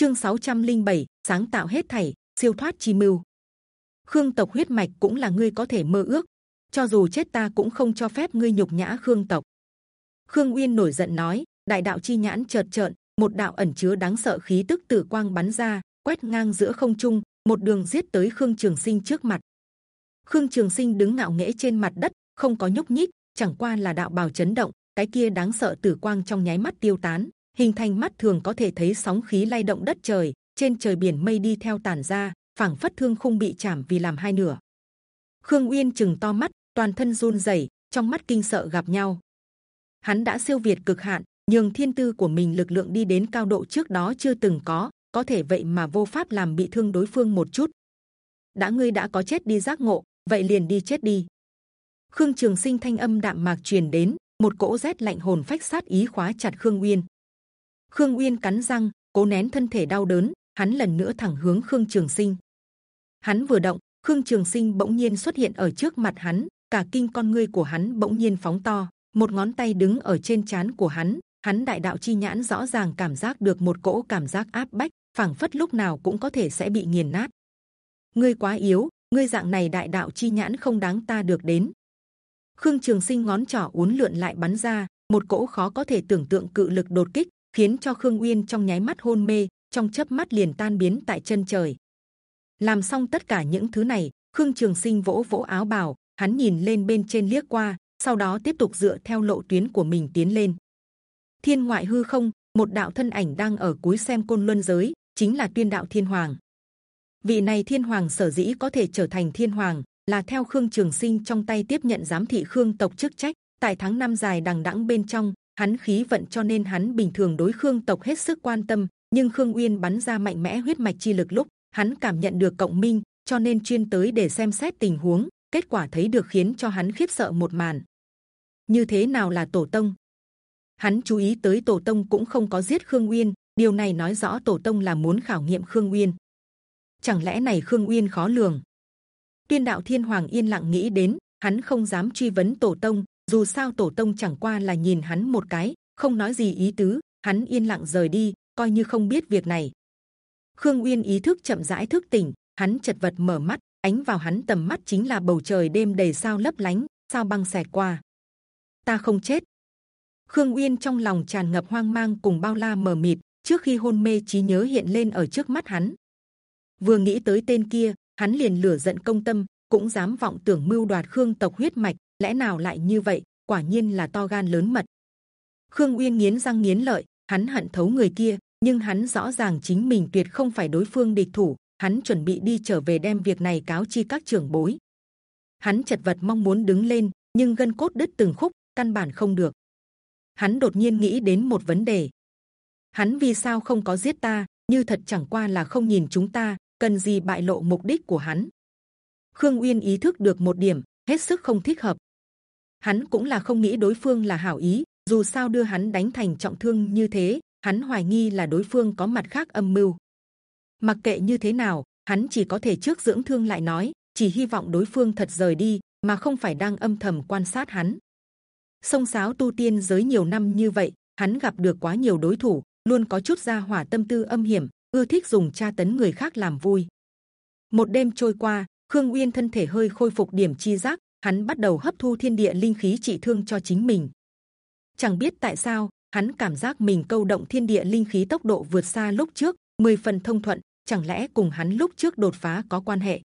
Chương 607, sáng tạo hết thảy, siêu thoát chi mưu. Khương tộc huyết mạch cũng là ngươi có thể mơ ước, cho dù chết ta cũng không cho phép ngươi nhục nhã Khương tộc. Khương Uyên nổi giận nói, đại đạo chi nhãn chợt trợn, một đạo ẩn chứa đáng sợ khí tức tử quang bắn ra, quét ngang giữa không trung, một đường giết tới Khương Trường Sinh trước mặt. Khương Trường Sinh đứng ngạo nghễ trên mặt đất, không có nhúc nhích, chẳng qua là đạo bào chấn động, cái kia đáng sợ tử quang trong nháy mắt tiêu tán, hình thành mắt thường có thể thấy sóng khí lay động đất trời, trên trời biển mây đi theo tản ra, phảng phất thương không bị chạm vì làm hai nửa. Khương Uyên chừng to mắt, toàn thân run rẩy, trong mắt kinh sợ gặp nhau. Hắn đã siêu việt cực hạn, nhường thiên tư của mình lực lượng đi đến cao độ trước đó chưa từng có, có thể vậy mà vô pháp làm bị thương đối phương một chút. đã ngươi đã có chết đi giác ngộ, vậy liền đi chết đi. Khương Trường Sinh thanh âm đạm mạc truyền đến, một cỗ rét lạnh hồn phách sát ý khóa chặt Khương Uyên. Khương Uyên cắn răng, cố nén thân thể đau đớn, hắn lần nữa thẳng hướng Khương Trường Sinh. Hắn vừa động, Khương Trường Sinh bỗng nhiên xuất hiện ở trước mặt hắn, cả kinh con ngươi của hắn bỗng nhiên phóng to, một ngón tay đứng ở trên chán của hắn, hắn đại đạo chi nhãn rõ ràng cảm giác được một cỗ cảm giác áp bách, phảng phất lúc nào cũng có thể sẽ bị nghiền nát. Ngươi quá yếu, ngươi dạng này đại đạo chi nhãn không đáng ta được đến. Khương Trường Sinh ngón trỏ uốn lượn lại bắn ra, một cỗ khó có thể tưởng tượng cự lực đột kích, khiến cho Khương Uyên trong nháy mắt hôn mê, trong chớp mắt liền tan biến tại chân trời. Làm xong tất cả những thứ này, Khương Trường Sinh vỗ vỗ áo bào, hắn nhìn lên bên trên liếc qua, sau đó tiếp tục dựa theo lộ tuyến của mình tiến lên. Thiên ngoại hư không, một đạo thân ảnh đang ở cuối xem côn luân giới, chính là Tuyên đạo Thiên Hoàng. Vị này Thiên Hoàng sở dĩ có thể trở thành Thiên Hoàng, là theo Khương Trường Sinh trong tay tiếp nhận giám thị Khương tộc chức trách. Tại tháng năm dài đằng đẵng bên trong, hắn khí vận cho nên hắn bình thường đối Khương tộc hết sức quan tâm. Nhưng Khương Uyên bắn ra mạnh mẽ huyết mạch chi lực lúc hắn cảm nhận được cộng minh, cho nên chuyên tới để xem xét tình huống. Kết quả thấy được khiến cho hắn khiếp sợ một màn. Như thế nào là tổ tông? Hắn chú ý tới tổ tông cũng không có giết Khương Uyên, điều này nói rõ tổ tông là muốn khảo nghiệm Khương Uyên. Chẳng lẽ này Khương Uyên khó lường? Tuyên đạo Thiên Hoàng yên lặng nghĩ đến, hắn không dám truy vấn tổ tông, dù sao tổ tông chẳng qua là nhìn hắn một cái, không nói gì ý tứ, hắn yên lặng rời đi, coi như không biết việc này. Khương Uyên ý thức chậm rãi thức tỉnh, hắn chật vật mở mắt, ánh vào hắn tầm mắt chính là bầu trời đêm đầy sao lấp lánh, sao băng xẹt qua. Ta không chết. Khương Uyên trong lòng tràn ngập hoang mang cùng bao la mờ mịt. Trước khi hôn mê trí nhớ hiện lên ở trước mắt hắn, vừa nghĩ tới tên kia, hắn liền lửa giận công tâm, cũng dám vọng tưởng mưu đoạt Khương tộc huyết mạch, lẽ nào lại như vậy? Quả nhiên là to gan lớn mật. Khương Uyên nghiến răng nghiến lợi, hắn hận thấu người kia, nhưng hắn rõ ràng chính mình tuyệt không phải đối phương địch thủ, hắn chuẩn bị đi trở về đem việc này cáo chi các trưởng bối. Hắn chật vật mong muốn đứng lên, nhưng gân cốt đứt từng khúc, căn bản không được. Hắn đột nhiên nghĩ đến một vấn đề. Hắn vì sao không có giết ta? Như thật chẳng qua là không nhìn chúng ta, cần gì bại lộ mục đích của hắn? Khương Uyên ý thức được một điểm, hết sức không thích hợp. Hắn cũng là không nghĩ đối phương là hảo ý, dù sao đưa hắn đánh thành trọng thương như thế, hắn hoài nghi là đối phương có mặt khác âm mưu. Mặc kệ như thế nào, hắn chỉ có thể trước dưỡng thương lại nói, chỉ hy vọng đối phương thật rời đi, mà không phải đang âm thầm quan sát hắn. Sông sáo tu tiên giới nhiều năm như vậy, hắn gặp được quá nhiều đối thủ, luôn có chút ra hỏa tâm tư âm hiểm, ưa thích dùng tra tấn người khác làm vui. Một đêm trôi qua, Khương Uyên thân thể hơi khôi phục điểm chi giác, hắn bắt đầu hấp thu thiên địa linh khí trị thương cho chính mình. Chẳng biết tại sao, hắn cảm giác mình câu động thiên địa linh khí tốc độ vượt xa lúc trước, 10 phần thông thuận. Chẳng lẽ cùng hắn lúc trước đột phá có quan hệ?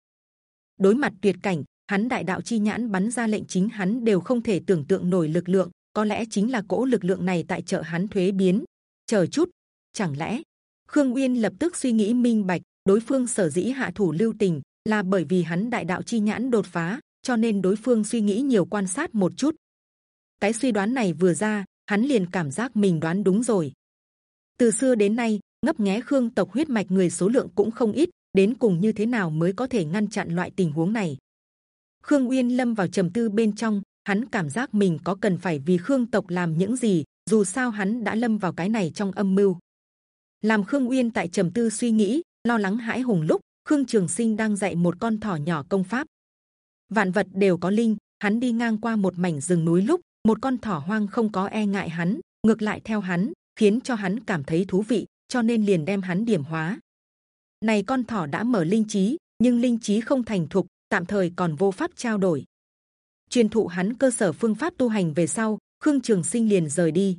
Đối mặt tuyệt cảnh, hắn đại đạo chi nhãn bắn ra lệnh chính hắn đều không thể tưởng tượng nổi lực lượng, có lẽ chính là cỗ lực lượng này tại trợ hắn thuế biến. Chờ chút, chẳng lẽ Khương Uyên lập tức suy nghĩ minh bạch, đối phương sở dĩ hạ thủ lưu tình là bởi vì hắn đại đạo chi nhãn đột phá, cho nên đối phương suy nghĩ nhiều quan sát một chút. Cái suy đoán này vừa ra, hắn liền cảm giác mình đoán đúng rồi. Từ xưa đến nay, ngấp nghé Khương tộc huyết mạch người số lượng cũng không ít, đến cùng như thế nào mới có thể ngăn chặn loại tình huống này? Khương Uyên lâm vào trầm tư bên trong, hắn cảm giác mình có cần phải vì Khương tộc làm những gì? Dù sao hắn đã lâm vào cái này trong âm mưu. Làm Khương Uyên tại trầm tư suy nghĩ, lo lắng hãi hùng lúc Khương Trường Sinh đang dạy một con thỏ nhỏ công pháp. Vạn vật đều có linh, hắn đi ngang qua một mảnh rừng núi lúc một con thỏ hoang không có e ngại hắn, ngược lại theo hắn, khiến cho hắn cảm thấy thú vị. cho nên liền đem hắn điểm hóa. Này con thỏ đã mở linh trí, nhưng linh trí không thành thục, tạm thời còn vô pháp trao đổi. Truyền thụ hắn cơ sở phương pháp tu hành về sau, Khương Trường Sinh liền rời đi.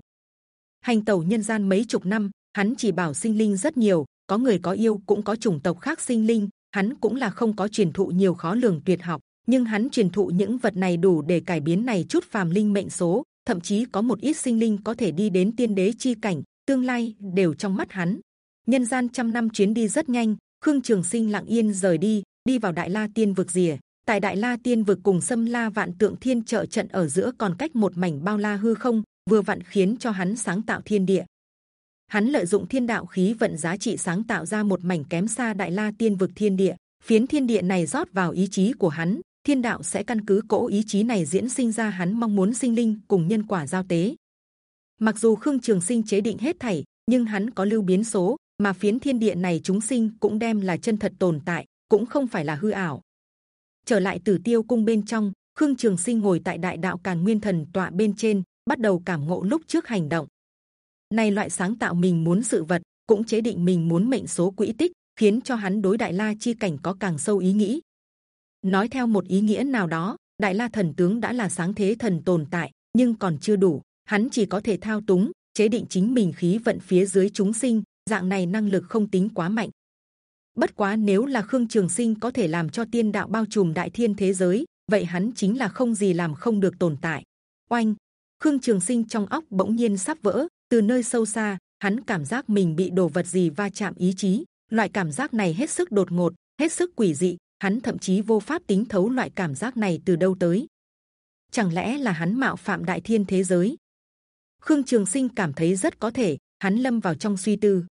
Hành tẩu nhân gian mấy chục năm, hắn chỉ bảo sinh linh rất nhiều, có người có yêu cũng có chủng tộc khác sinh linh, hắn cũng là không có truyền thụ nhiều khó lường tuyệt học, nhưng hắn truyền thụ những vật này đủ để cải biến này chút phàm linh mệnh số, thậm chí có một ít sinh linh có thể đi đến tiên đế chi cảnh, tương lai đều trong mắt hắn. Nhân gian trăm năm chuyến đi rất nhanh, Khương Trường Sinh lặng yên rời đi, đi vào Đại La Tiên vực rìa. Tại Đại La Tiên vực cùng Sâm La Vạn Tượng Thiên trợ trận ở giữa còn cách một mảnh bao la hư không, vừa vặn khiến cho hắn sáng tạo thiên địa. Hắn lợi dụng thiên đạo khí vận giá trị sáng tạo ra một mảnh kém xa Đại La Tiên vực thiên địa. Phiến thiên địa này rót vào ý chí của hắn, thiên đạo sẽ căn cứ cỗ ý chí này diễn sinh ra hắn mong muốn sinh linh cùng nhân quả giao tế. Mặc dù Khương Trường Sinh chế định hết thảy, nhưng hắn có lưu biến số, mà phiến thiên địa này chúng sinh cũng đem là chân thật tồn tại, cũng không phải là hư ảo. Trở lại Tử Tiêu cung bên trong, Khương Trường Sinh ngồi tại Đại Đạo Càn Nguyên Thần tọa bên trên, bắt đầu cảm ngộ lúc trước hành động. Này loại sáng tạo mình muốn sự vật, cũng chế định mình muốn mệnh số quỹ tích, khiến cho hắn đối Đại La chi cảnh có càng sâu ý nghĩ. Nói theo một ý nghĩa nào đó, Đại La thần tướng đã là sáng thế thần tồn tại, nhưng còn chưa đủ. Hắn chỉ có thể thao túng, chế định chính mình khí vận phía dưới chúng sinh. Dạng này năng lực không tính quá mạnh. Bất quá nếu là Khương Trường Sinh có thể làm cho tiên đạo bao trùm đại thiên thế giới, vậy hắn chính là không gì làm không được tồn tại. Oanh! Khương Trường Sinh trong óc bỗng nhiên sắp vỡ. Từ nơi sâu xa, hắn cảm giác mình bị đồ vật gì va chạm ý chí. Loại cảm giác này hết sức đột ngột, hết sức quỷ dị, hắn thậm chí vô pháp tính thấu loại cảm giác này từ đâu tới. Chẳng lẽ là hắn mạo phạm đại thiên thế giới? Khương Trường Sinh cảm thấy rất có thể, hắn lâm vào trong suy tư.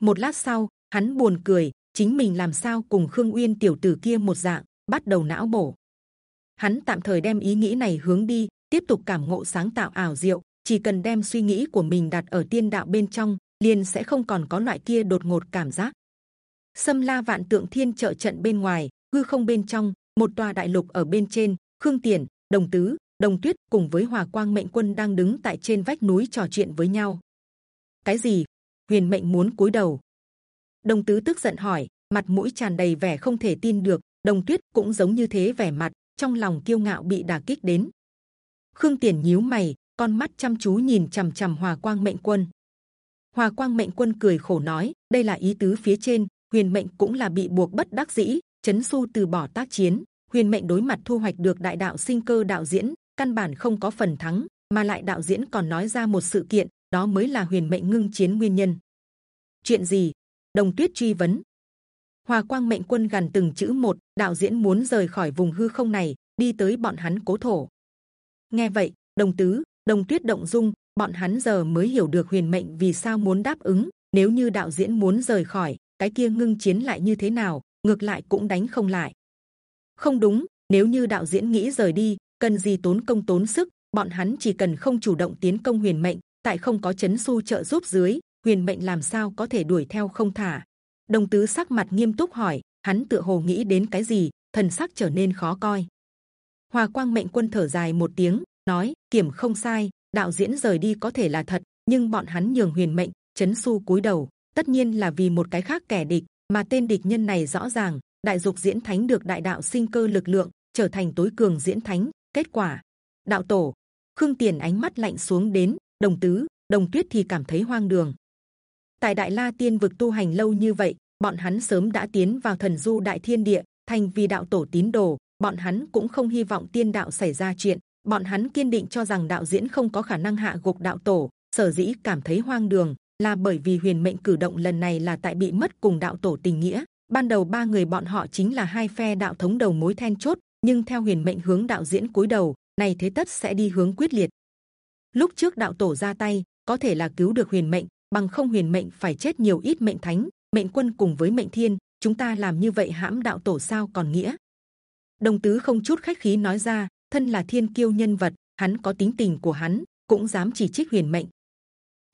Một lát sau, hắn buồn cười, chính mình làm sao cùng Khương Uyên tiểu tử kia một dạng, bắt đầu não bổ. Hắn tạm thời đem ý nghĩ này hướng đi, tiếp tục cảm ngộ sáng tạo ảo diệu. Chỉ cần đem suy nghĩ của mình đặt ở tiên đạo bên trong, liền sẽ không còn có loại kia đột ngột cảm giác xâm La Vạn Tượng Thiên trợ trận bên ngoài, hư không bên trong, một tòa đại lục ở bên trên, Khương Tiền, Đồng Tứ, Đồng Tuyết cùng với Hòa Quang Mệnh Quân đang đứng tại trên vách núi trò chuyện với nhau. Cái gì? Huyền Mệnh muốn cúi đầu. Đồng Tứ tức giận hỏi, mặt mũi tràn đầy vẻ không thể tin được. Đồng Tuyết cũng giống như thế vẻ mặt, trong lòng kiêu ngạo bị đả kích đến. Khương Tiền nhíu mày, con mắt chăm chú nhìn c h ầ m c h ầ m Hòa Quang Mệnh Quân. Hòa Quang Mệnh Quân cười khổ nói, đây là ý tứ phía trên, huyền mệnh cũng là bị buộc bất đắc dĩ, chấn su từ bỏ tác chiến. Huyền mệnh đối mặt thu hoạch được đại đạo sinh cơ đạo diễn, căn bản không có phần thắng, mà lại đạo diễn còn nói ra một sự kiện, đó mới là huyền mệnh ngưng chiến nguyên nhân. Chuyện gì? Đồng tuyết truy vấn. Hòa quang mệnh quân gần từng chữ một, đạo diễn muốn rời khỏi vùng hư không này, đi tới bọn hắn cố thổ. Nghe vậy, đồng tứ, đồng tuyết động dung, bọn hắn giờ mới hiểu được huyền mệnh vì sao muốn đáp ứng, nếu như đạo diễn muốn rời khỏi cái kia ngưng chiến lại như thế nào, ngược lại cũng đánh không lại. Không đúng, nếu như đạo diễn nghĩ rời đi, cần gì tốn công tốn sức, bọn hắn chỉ cần không chủ động tiến công huyền mệnh, tại không có chấn su trợ giúp dưới, huyền mệnh làm sao có thể đuổi theo không thả. Đồng tứ sắc mặt nghiêm túc hỏi, hắn tựa hồ nghĩ đến cái gì, thần sắc trở nên khó coi. Hòa quang mệnh quân thở dài một tiếng, nói, kiểm không sai, đạo diễn rời đi có thể là thật, nhưng bọn hắn nhường huyền mệnh, chấn su cúi đầu tất nhiên là vì một cái khác kẻ địch, mà tên địch nhân này rõ ràng, đại dục diễn thánh được đại đạo sinh cơ lực lượng, trở thành tối cường diễn thánh. Kết quả, đạo tổ, khương tiền ánh mắt lạnh xuống đến, đồng tứ, đồng tuyết thì cảm thấy hoang đường. Tại đại la tiên vực tu hành lâu như vậy, bọn hắn sớm đã tiến vào thần du đại thiên địa, thành vì đạo tổ tín đồ, bọn hắn cũng không hy vọng tiên đạo xảy ra chuyện. Bọn hắn kiên định cho rằng đạo diễn không có khả năng hạ gục đạo tổ, sở dĩ cảm thấy hoang đường là bởi vì huyền mệnh cử động lần này là tại bị mất cùng đạo tổ tình nghĩa. Ban đầu ba người bọn họ chính là hai phe đạo thống đầu mối then chốt, nhưng theo huyền mệnh hướng đạo diễn cúi đầu này thế tất sẽ đi hướng quyết liệt. Lúc trước đạo tổ ra tay, có thể là cứu được huyền mệnh, bằng không huyền mệnh phải chết nhiều ít mệnh thánh, mệnh quân cùng với mệnh thiên, chúng ta làm như vậy hãm đạo tổ sao còn nghĩa? Đồng tứ không chút khách khí nói ra, thân là thiên kiêu nhân vật, hắn có tính tình của hắn, cũng dám chỉ trích huyền mệnh.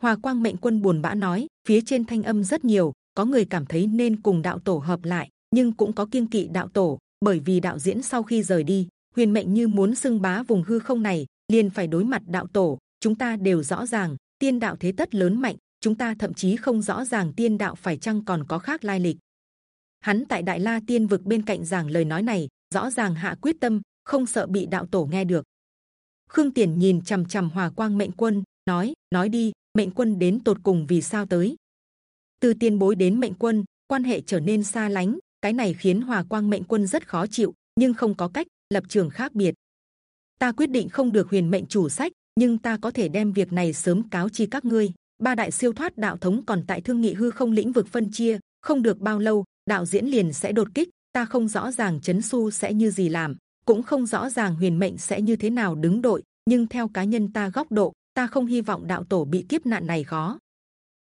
Hòa Quang Mệnh Quân buồn bã nói, phía trên thanh âm rất nhiều, có người cảm thấy nên cùng đạo tổ hợp lại, nhưng cũng có kiên kỵ đạo tổ, bởi vì đạo diễn sau khi rời đi, huyền mệnh như muốn xưng bá vùng hư không này, liền phải đối mặt đạo tổ. Chúng ta đều rõ ràng, tiên đạo thế tất lớn mạnh, chúng ta thậm chí không rõ ràng tiên đạo phải chăng còn có khác lai lịch. Hắn tại Đại La Tiên vực bên cạnh giảng lời nói này, rõ ràng hạ quyết tâm, không sợ bị đạo tổ nghe được. Khương Tiền nhìn c h ầ m c h ầ m Hòa Quang Mệnh Quân, nói: nói đi, Mệnh Quân đến tột cùng vì sao tới? Từ tiên bối đến Mệnh Quân, quan hệ trở nên xa lánh, cái này khiến Hòa Quang Mệnh Quân rất khó chịu, nhưng không có cách, lập trường khác biệt. Ta quyết định không được huyền mệnh chủ sách, nhưng ta có thể đem việc này sớm cáo chi các ngươi. Ba đại siêu thoát đạo thống còn tại thương nghị hư không lĩnh vực phân chia, không được bao lâu đạo diễn liền sẽ đột kích. Ta không rõ ràng chấn su sẽ như gì làm, cũng không rõ ràng huyền mệnh sẽ như thế nào đứng đội. Nhưng theo cá nhân ta góc độ, ta không hy vọng đạo tổ bị kiếp nạn này khó.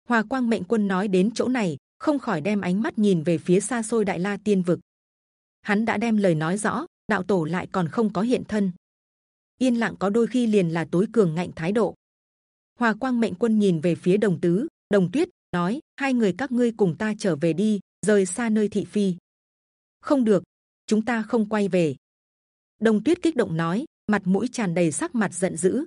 Hòa Quang Mệnh Quân nói đến chỗ này, không khỏi đem ánh mắt nhìn về phía xa xôi Đại La Tiên vực. Hắn đã đem lời nói rõ, đạo tổ lại còn không có hiện thân, yên lặng có đôi khi liền là tối cường ngạnh thái độ. Hòa Quang Mệnh Quân nhìn về phía Đồng Tứ, Đồng Tuyết nói: hai người các ngươi cùng ta trở về đi, rời xa nơi thị phi. Không được, chúng ta không quay về. Đồng Tuyết kích động nói, mặt mũi tràn đầy sắc mặt giận dữ.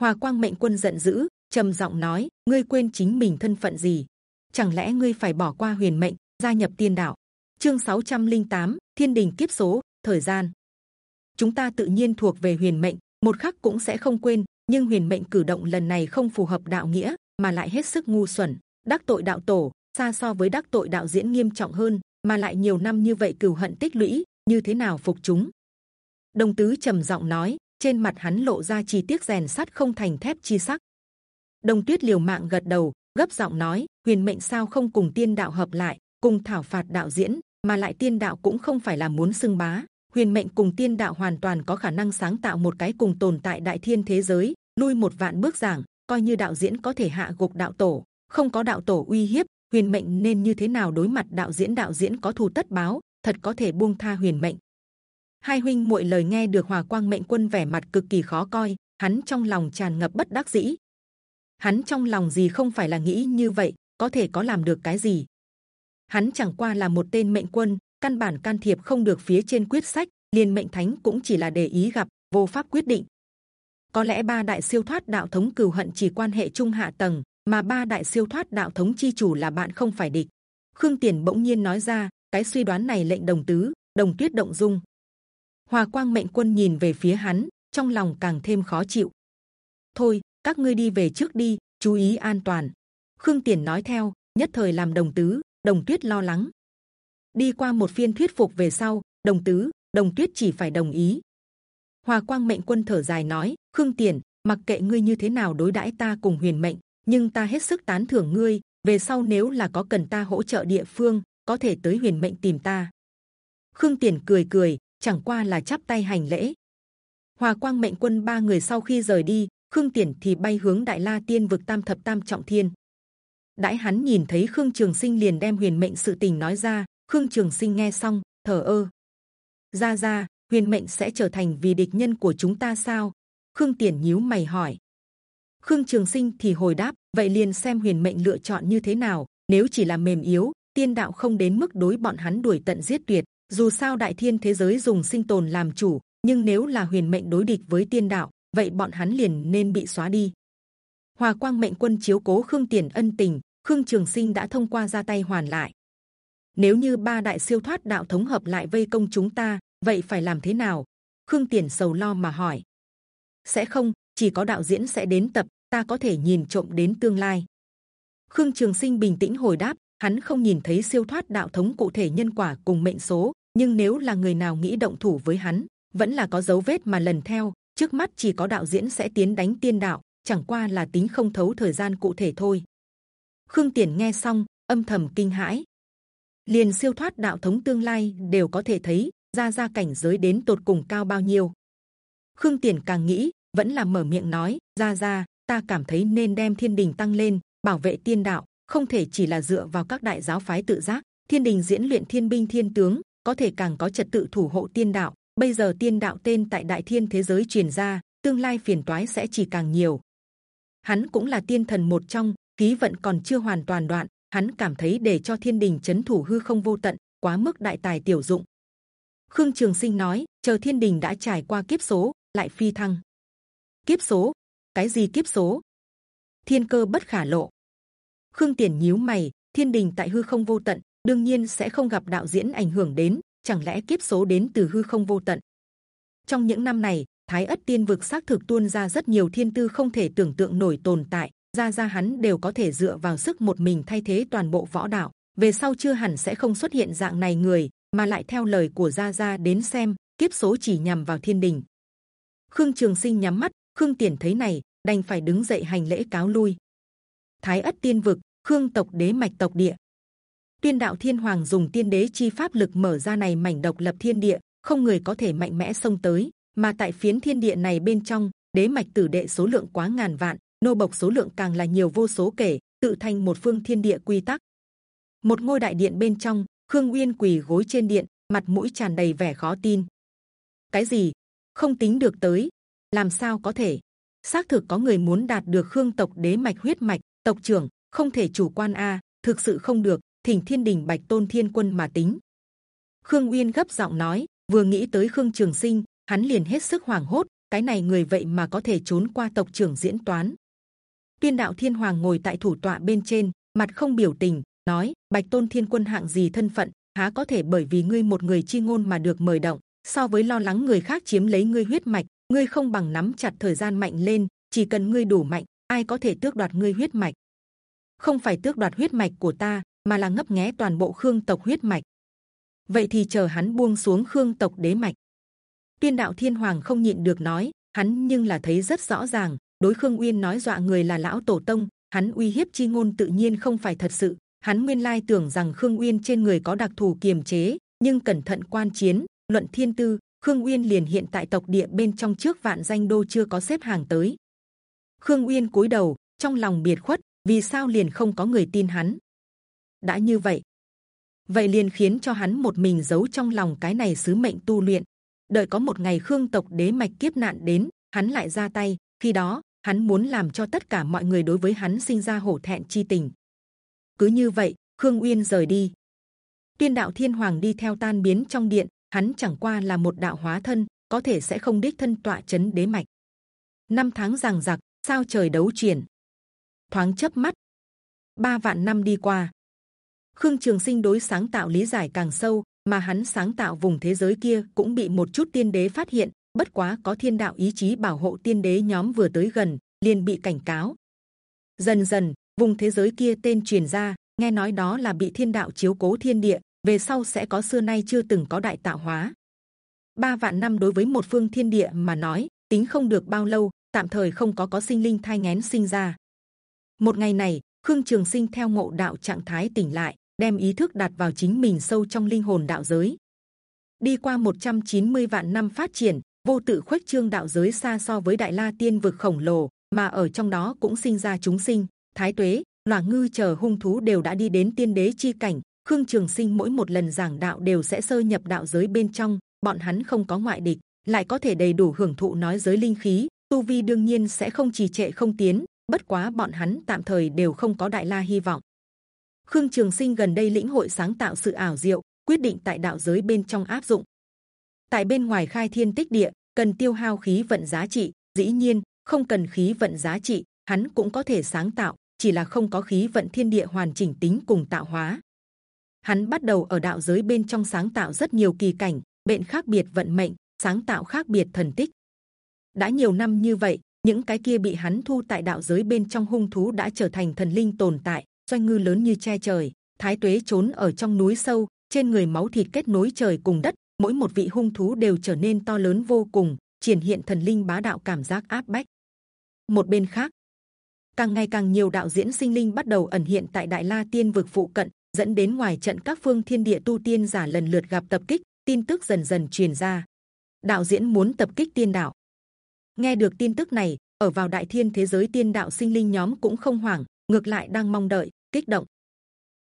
Hòa Quang Mệnh Quân giận dữ, trầm giọng nói: ngươi quên chính mình thân phận gì? Chẳng lẽ ngươi phải bỏ qua huyền mệnh, gia nhập tiên đạo? Chương 608, Thiên Đình kiếp số, thời gian chúng ta tự nhiên thuộc về huyền mệnh một khắc cũng sẽ không quên nhưng huyền mệnh cử động lần này không phù hợp đạo nghĩa mà lại hết sức ngu xuẩn đắc tội đạo tổ xa so với đắc tội đạo diễn nghiêm trọng hơn mà lại nhiều năm như vậy cừu hận tích lũy như thế nào phục chúng đồng tứ trầm giọng nói trên mặt hắn lộ ra chi tiết rèn sắt không thành thép chi sắc. Đồng tuyết liều mạng gật đầu, gấp giọng nói, huyền mệnh sao không cùng tiên đạo hợp lại, cùng thảo phạt đạo diễn, mà lại tiên đạo cũng không phải là muốn sưng bá. Huyền mệnh cùng tiên đạo hoàn toàn có khả năng sáng tạo một cái cùng tồn tại đại thiên thế giới, lui một vạn bước giảng, coi như đạo diễn có thể hạ gục đạo tổ, không có đạo tổ uy hiếp, huyền mệnh nên như thế nào đối mặt đạo diễn đạo diễn có thù tất báo, thật có thể buông tha huyền mệnh hai huynh muội lời nghe được hòa quang mệnh quân vẻ mặt cực kỳ khó coi, hắn trong lòng tràn ngập bất đắc dĩ. Hắn trong lòng gì không phải là nghĩ như vậy, có thể có làm được cái gì? Hắn chẳng qua là một tên mệnh quân, căn bản can thiệp không được phía trên quyết sách, liền mệnh thánh cũng chỉ là để ý gặp, vô pháp quyết định. Có lẽ ba đại siêu thoát đạo thống cừu hận chỉ quan hệ trung hạ tầng, mà ba đại siêu thoát đạo thống chi chủ là bạn không phải địch. Khương tiền bỗng nhiên nói ra, cái suy đoán này lệnh đồng tứ, đồng tuyết động dung hòa quang mệnh quân nhìn về phía hắn, trong lòng càng thêm khó chịu. Thôi, các ngươi đi về trước đi, chú ý an toàn. Khương tiền nói theo, nhất thời làm đồng tứ, đồng tuyết lo lắng. Đi qua một phiên thuyết phục về sau, đồng tứ, đồng tuyết chỉ phải đồng ý. Hòa quang mệnh quân thở dài nói, khương tiền, mặc kệ ngươi như thế nào đối đãi ta cùng huyền mệnh, nhưng ta hết sức tán thưởng ngươi, về sau nếu là có cần ta hỗ trợ địa phương, có thể tới huyền mệnh tìm ta. Khương tiền cười cười chẳng qua là chắp tay hành lễ. Hòa quang mệnh quân ba người sau khi rời đi, khương Tiễn thì bay hướng đại la tiên vực tam thập tam trọng thiên. Đãi hắn nhìn thấy khương trường sinh liền đem huyền mệnh sự tình nói ra, khương trường sinh nghe xong thở ơ. Ra ra, huyền mệnh sẽ trở thành vì địch nhân của chúng ta sao? Khương Tiễn nhíu mày hỏi. Khương trường sinh thì hồi đáp, vậy liền xem huyền mệnh lựa chọn như thế nào, nếu chỉ là mềm yếu, tiên đạo không đến mức đối bọn hắn đuổi tận giết tuyệt dù sao đại thiên thế giới dùng sinh tồn làm chủ, nhưng nếu là huyền mệnh đối địch với tiên đạo, vậy bọn hắn liền nên bị xóa đi. Hòa quang mệnh quân chiếu cố khương tiền ân tình, khương trường sinh đã thông qua ra tay hoàn lại. Nếu như ba đại siêu thoát đạo thống hợp lại vây công chúng ta, vậy phải làm thế nào? Khương tiền sầu lo mà hỏi. Sẽ không, chỉ có đạo diễn sẽ đến tập, ta có thể nhìn trộm đến tương lai. Khương trường sinh bình tĩnh hồi đáp, hắn không nhìn thấy siêu thoát đạo thống cụ thể nhân quả cùng mệnh số nhưng nếu là người nào nghĩ động thủ với hắn, vẫn là có dấu vết mà lần theo, trước mắt chỉ có đạo diễn sẽ tiến đánh tiên đạo, chẳng qua là tính không thấu thời gian cụ thể thôi. Khương tiền nghe xong, âm thầm kinh hãi. Liền siêu thoát đạo thống tương lai đều có thể thấy, ra ra cảnh giới đến tột cùng cao bao nhiêu. Khương tiền càng nghĩ, vẫn là mở miệng nói, ra ra, ta cảm thấy nên đem thiên đình tăng lên, bảo vệ tiên đạo, không thể chỉ là dựa vào các đại giáo phái tự giác, thiên đình diễn luyện thiên binh thiên tướng có thể càng có trật tự thủ hộ tiên đạo. Bây giờ tiên đạo tên tại đại thiên thế giới truyền ra, tương lai phiền toái sẽ chỉ càng nhiều. Hắn cũng là tiên thần một trong ký vận còn chưa hoàn toàn đoạn, hắn cảm thấy để cho thiên đình chấn thủ hư không vô tận, quá mức đại tài tiểu dụng. Khương trường sinh nói, chờ thiên đình đã trải qua kiếp số, lại phi thăng. Kiếp số? Cái gì kiếp số? Thiên cơ bất khả lộ. Khương tiền nhíu mày, thiên đình tại hư không vô tận đương nhiên sẽ không gặp đạo diễn ảnh hưởng đến, chẳng lẽ kiếp số đến từ hư không vô tận? Trong những năm này, thái ất tiên vực xác thực tuôn ra rất nhiều thiên tư không thể tưởng tượng nổi tồn tại, ra ra hắn đều có thể dựa vào sức một mình thay thế toàn bộ võ đạo, về sau chưa hẳn sẽ không xuất hiện dạng này người, mà lại theo lời của gia gia đến xem, kiếp số chỉ nhằm vào thiên đình. Khương trường sinh nhắm mắt, khương tiền thấy này, đành phải đứng dậy hành lễ cáo lui. Thái ất tiên vực, khương tộc đế mạch tộc địa tuyên đạo thiên hoàng dùng tiên đế chi pháp lực mở ra này mảnh độc lập thiên địa, không người có thể mạnh mẽ xông tới, mà tại phiến thiên địa này bên trong, đế mạch tử đệ số lượng quá ngàn vạn, nô bộc số lượng càng là nhiều vô số kể, tự thành một phương thiên địa quy tắc. Một ngôi đại điện bên trong, khương uyên quỳ gối trên điện, mặt mũi tràn đầy vẻ khó tin. Cái gì? Không tính được tới. Làm sao có thể? Xác thực có người muốn đạt được khương tộc đế mạch huyết mạch, tộc trưởng, không thể chủ quan a, thực sự không được thỉnh thiên đình bạch tôn thiên quân mà tính. Khương uyên gấp giọng nói, vừa nghĩ tới khương trường sinh, hắn liền hết sức hoảng hốt, cái này người vậy mà có thể trốn qua tộc trưởng diễn toán. Tuyên đạo thiên hoàng ngồi tại thủ tọa bên trên, mặt không biểu tình, nói, bạch tôn thiên quân hạng gì thân phận, há có thể bởi vì ngươi một người chi ngôn mà được mời động, so với lo lắng người khác chiếm lấy ngươi huyết mạch, ngươi không bằng nắm chặt thời gian mạnh lên, chỉ cần ngươi đủ mạnh, ai có thể tước đoạt ngươi huyết mạch? Không phải tước đoạt huyết mạch của ta mà là ngấp nghé toàn bộ khương tộc huyết mạch. Vậy thì chờ hắn buông xuống khương tộc đế mạch. Tuyên đạo thiên hoàng không nhịn được nói, hắn nhưng là thấy rất rõ ràng, đối khương uyên nói dọa người là lão tổ tông, hắn uy hiếp chi ngôn tự nhiên không phải thật sự. Hắn nguyên lai tưởng rằng khương uyên trên người có đặc thù kiềm chế, nhưng cẩn thận quan chiến, luận thiên tư, khương uyên liền hiện tại tộc địa bên trong trước vạn danh đô chưa có xếp hàng tới. Khương uyên cúi đầu, trong lòng biệt khuất, vì sao liền không có người tin hắn? Đã như vậy. Vậy liền khiến cho hắn một mình giấu trong lòng cái này sứ mệnh tu luyện. Đợi có một ngày khương tộc đế mạch kiếp nạn đến, hắn lại ra tay. Khi đó, hắn muốn làm cho tất cả mọi người đối với hắn sinh ra hổ thẹn chi tình. Cứ như vậy, khương uyên rời đi. Tuyên đạo thiên hoàng đi theo tan biến trong điện, hắn chẳng qua là một đạo hóa thân, có thể sẽ không đích thân tọa chấn đế mạch. Năm tháng rằng giặc, sao trời đấu chuyển? Thoáng chớp mắt, ba vạn năm đi qua khương trường sinh đối sáng tạo lý giải càng sâu, mà hắn sáng tạo vùng thế giới kia cũng bị một chút tiên đế phát hiện, bất quá có thiên đạo ý chí bảo hộ tiên đế nhóm vừa tới gần, liền bị cảnh cáo. Dần dần, vùng thế giới kia tên truyền ra, nghe nói đó là bị thiên đạo chiếu cố thiên địa, về sau sẽ có xưa nay chưa từng có đại tạo hóa. Ba vạn năm đối với một phương thiên địa mà nói, tính không được bao lâu, tạm thời không có có sinh linh thai ngén sinh ra. Một ngày này, khương trường sinh theo ngộ đạo trạng thái tỉnh lại đem ý thức đặt vào chính mình sâu trong linh hồn đạo giới. Đi qua 190 vạn năm phát triển, vô tự khuếch trương đạo giới xa so với đại la tiên vực khổng lồ, mà ở trong đó cũng sinh ra chúng sinh, thái tuế loa ngư chờ hung thú đều đã đi đến tiên đế chi cảnh, khương trường sinh mỗi một lần giảng đạo đều sẽ sơ nhập đạo giới bên trong, bọn hắn không có ngoại địch, lại có thể đầy đủ hưởng thụ nói giới linh khí, tu vi đương nhiên sẽ không trì trệ không tiến, bất quá bọn hắn tạm thời đều không có đại la hy vọng khương trường sinh gần đây lĩnh hội sáng tạo sự ảo diệu, quyết định tại đạo giới bên trong áp dụng. Tại bên ngoài khai thiên tích địa, cần tiêu hao khí vận giá trị, dĩ nhiên, không cần khí vận giá trị, hắn cũng có thể sáng tạo, chỉ là không có khí vận thiên địa hoàn chỉnh tính cùng tạo hóa. Hắn bắt đầu ở đạo giới bên trong sáng tạo rất nhiều kỳ cảnh, bệnh khác biệt vận mệnh, sáng tạo khác biệt thần tích. Đã nhiều năm như vậy, những cái kia bị hắn thu tại đạo giới bên trong hung thú đã trở thành thần linh tồn tại doanh ngư lớn như che trời, thái tuế trốn ở trong núi sâu, trên người máu thịt kết nối trời cùng đất, mỗi một vị hung thú đều trở nên to lớn vô cùng, triển hiện thần linh bá đạo cảm giác áp bách. Một bên khác, càng ngày càng nhiều đạo diễn sinh linh bắt đầu ẩn hiện tại đại la tiên vực phụ cận, dẫn đến ngoài trận các phương thiên địa tu tiên giả lần lượt gặp tập kích, tin tức dần dần truyền ra. Đạo diễn muốn tập kích tiên đạo. Nghe được tin tức này, ở vào đại thiên thế giới tiên đạo sinh linh nhóm cũng không hoảng, ngược lại đang mong đợi kích động.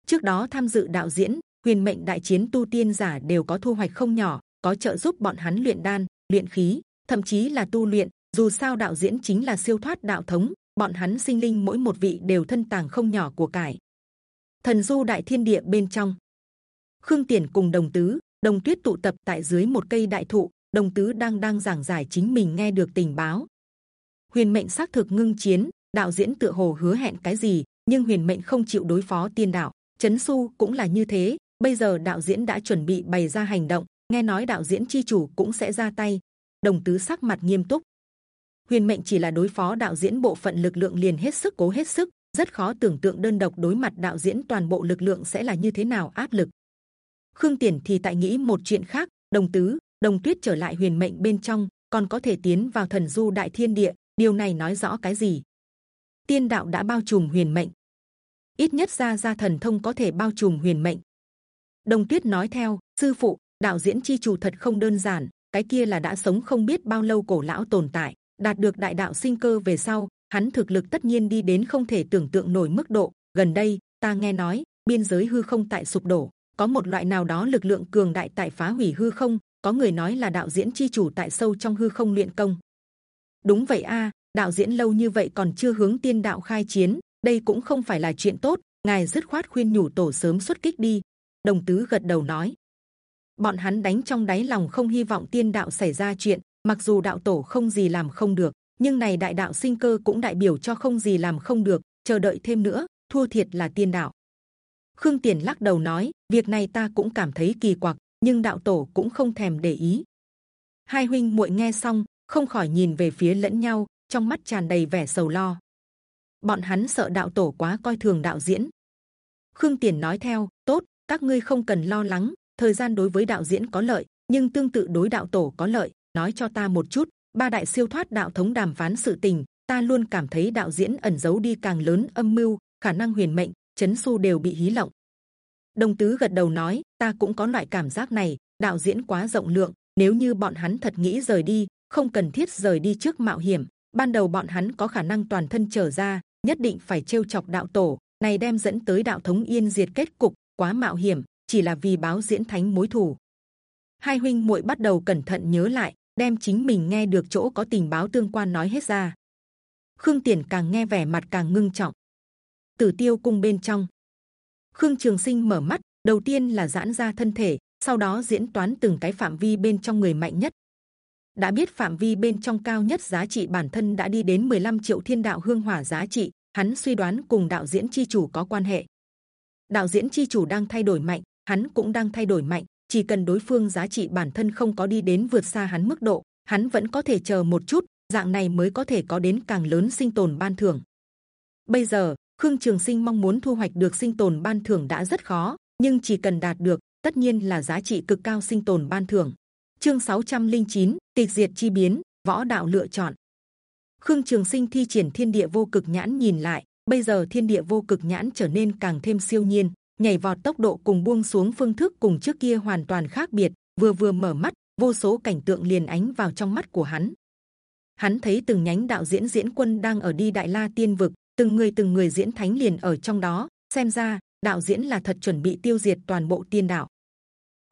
Trước đó tham dự đạo diễn, huyền mệnh đại chiến tu tiên giả đều có thu hoạch không nhỏ, có trợ giúp bọn hắn luyện đan, luyện khí, thậm chí là tu luyện. Dù sao đạo diễn chính là siêu thoát đạo thống, bọn hắn sinh linh mỗi một vị đều thân tàng không nhỏ của cải. Thần du đại thiên địa bên trong. Khương tiền cùng đồng tứ, đồng tuyết tụ tập tại dưới một cây đại thụ, đồng tứ đang đang giảng giải chính mình nghe được tình báo. Huyền mệnh xác thực ngưng chiến, đạo diễn tựa hồ hứa hẹn cái gì nhưng huyền mệnh không chịu đối phó tiên đạo. Chấn su cũng là như thế. Bây giờ đạo diễn đã chuẩn bị bày ra hành động. Nghe nói đạo diễn chi chủ cũng sẽ ra tay. Đồng tứ sắc mặt nghiêm túc. Huyền mệnh chỉ là đối phó đạo diễn bộ phận lực lượng liền hết sức, cố hết sức. Rất khó tưởng tượng đơn độc đối mặt đạo diễn toàn bộ lực lượng sẽ là như thế nào áp lực. Khương tiền thì tại nghĩ một chuyện khác. Đồng tứ, đồng tuyết trở lại huyền mệnh bên trong, còn có thể tiến vào thần du đại thiên địa. Điều này nói rõ cái gì? Tiên đạo đã bao trùm huyền mệnh. Ít nhất ra ra thần thông có thể bao trùm huyền mệnh. Đồng tuyết nói theo, sư phụ, đạo diễn chi chủ thật không đơn giản, cái kia là đã sống không biết bao lâu cổ lão tồn tại, đạt được đại đạo sinh cơ về sau, hắn thực lực tất nhiên đi đến không thể tưởng tượng nổi mức độ. Gần đây, ta nghe nói, biên giới hư không tại sụp đổ, có một loại nào đó lực lượng cường đại tại phá hủy hư không, có người nói là đạo diễn chi chủ tại sâu trong hư không luyện công. Đúng vậy a đạo diễn lâu như vậy còn chưa hướng tiên đạo khai chiến, đây cũng không phải là chuyện tốt, ngài dứt khoát khuyên nhủ tổ sớm xuất kích đi. Đồng tứ gật đầu nói. Bọn hắn đánh trong đáy lòng không hy vọng tiên đạo xảy ra chuyện, mặc dù đạo tổ không gì làm không được, nhưng này đại đạo sinh cơ cũng đại biểu cho không gì làm không được, chờ đợi thêm nữa, thua thiệt là tiên đạo. Khương tiền lắc đầu nói, việc này ta cũng cảm thấy kỳ quặc, nhưng đạo tổ cũng không thèm để ý. Hai huynh muội nghe xong, không khỏi nhìn về phía lẫn nhau trong mắt tràn đầy vẻ sầu lo. Bọn hắn sợ đạo tổ quá coi thường đạo diễn. Khương tiền nói theo, tốt, các ngươi không cần lo lắng, thời gian đối với đạo diễn có lợi, nhưng tương tự đối đạo tổ có lợi. Nói cho ta một chút, ba đại siêu thoát đạo thống đàm phán sự tình, ta luôn cảm thấy đạo diễn ẩn giấu đi càng lớn âm mưu, khả năng huyền mệnh, chấn su đều bị hí lộng. Đồng tứ gật đầu nói, ta cũng có loại cảm giác này, đạo diễn quá rộng lượng, nếu như bọn hắn thật nghĩ rời đi, không cần thiết rời đi trước mạo hiểm ban đầu bọn hắn có khả năng toàn thân trở ra, nhất định phải trêu chọc đạo tổ, này đem dẫn tới đạo thống yên diệt kết cục, quá mạo hiểm, chỉ là vì báo diễn thánh mối thù. Hai huynh muội bắt đầu cẩn thận nhớ lại, đem chính mình nghe được chỗ có tình báo tương quan nói hết ra. Khương tiền càng nghe vẻ mặt càng ngưng trọng. Tử tiêu cung bên trong. Khương trường sinh mở mắt, đầu tiên là giãn ra thân thể, sau đó diễn toán từng cái phạm vi bên trong người mạnh nhất đã biết phạm vi bên trong cao nhất giá trị bản thân đã đi đến 15 triệu thiên đạo hương hỏa giá trị, hắn suy đoán cùng đạo diễn chi chủ có quan hệ. Đạo diễn chi chủ đang thay đổi mạnh, hắn cũng đang thay đổi mạnh, chỉ cần đối phương giá trị bản thân không có đi đến vượt xa hắn mức độ, hắn vẫn có thể chờ một chút, dạng này mới có thể có đến càng lớn sinh tồn ban thưởng. Bây giờ, khương trường sinh mong muốn thu hoạch được sinh tồn ban thưởng đã rất khó, nhưng chỉ cần đạt được, tất nhiên là giá trị cực cao sinh tồn ban thưởng chương 609, tịch diệt chi biến võ đạo lựa chọn. Khương trường sinh thi triển thiên địa vô cực nhãn nhìn lại bây giờ thiên địa vô cực nhãn trở nên càng thêm siêu nhiên nhảy vọt tốc độ cùng buông xuống phương thức cùng trước kia hoàn toàn khác biệt vừa vừa mở mắt vô số cảnh tượng liền ánh vào trong mắt của hắn. Hắn thấy từng nhánh đạo diễn diễn quân đang ở đi đại la tiên vực từng người từng người diễn thánh liền ở trong đó xem ra đạo diễn là thật chuẩn bị tiêu diệt toàn bộ tiên đạo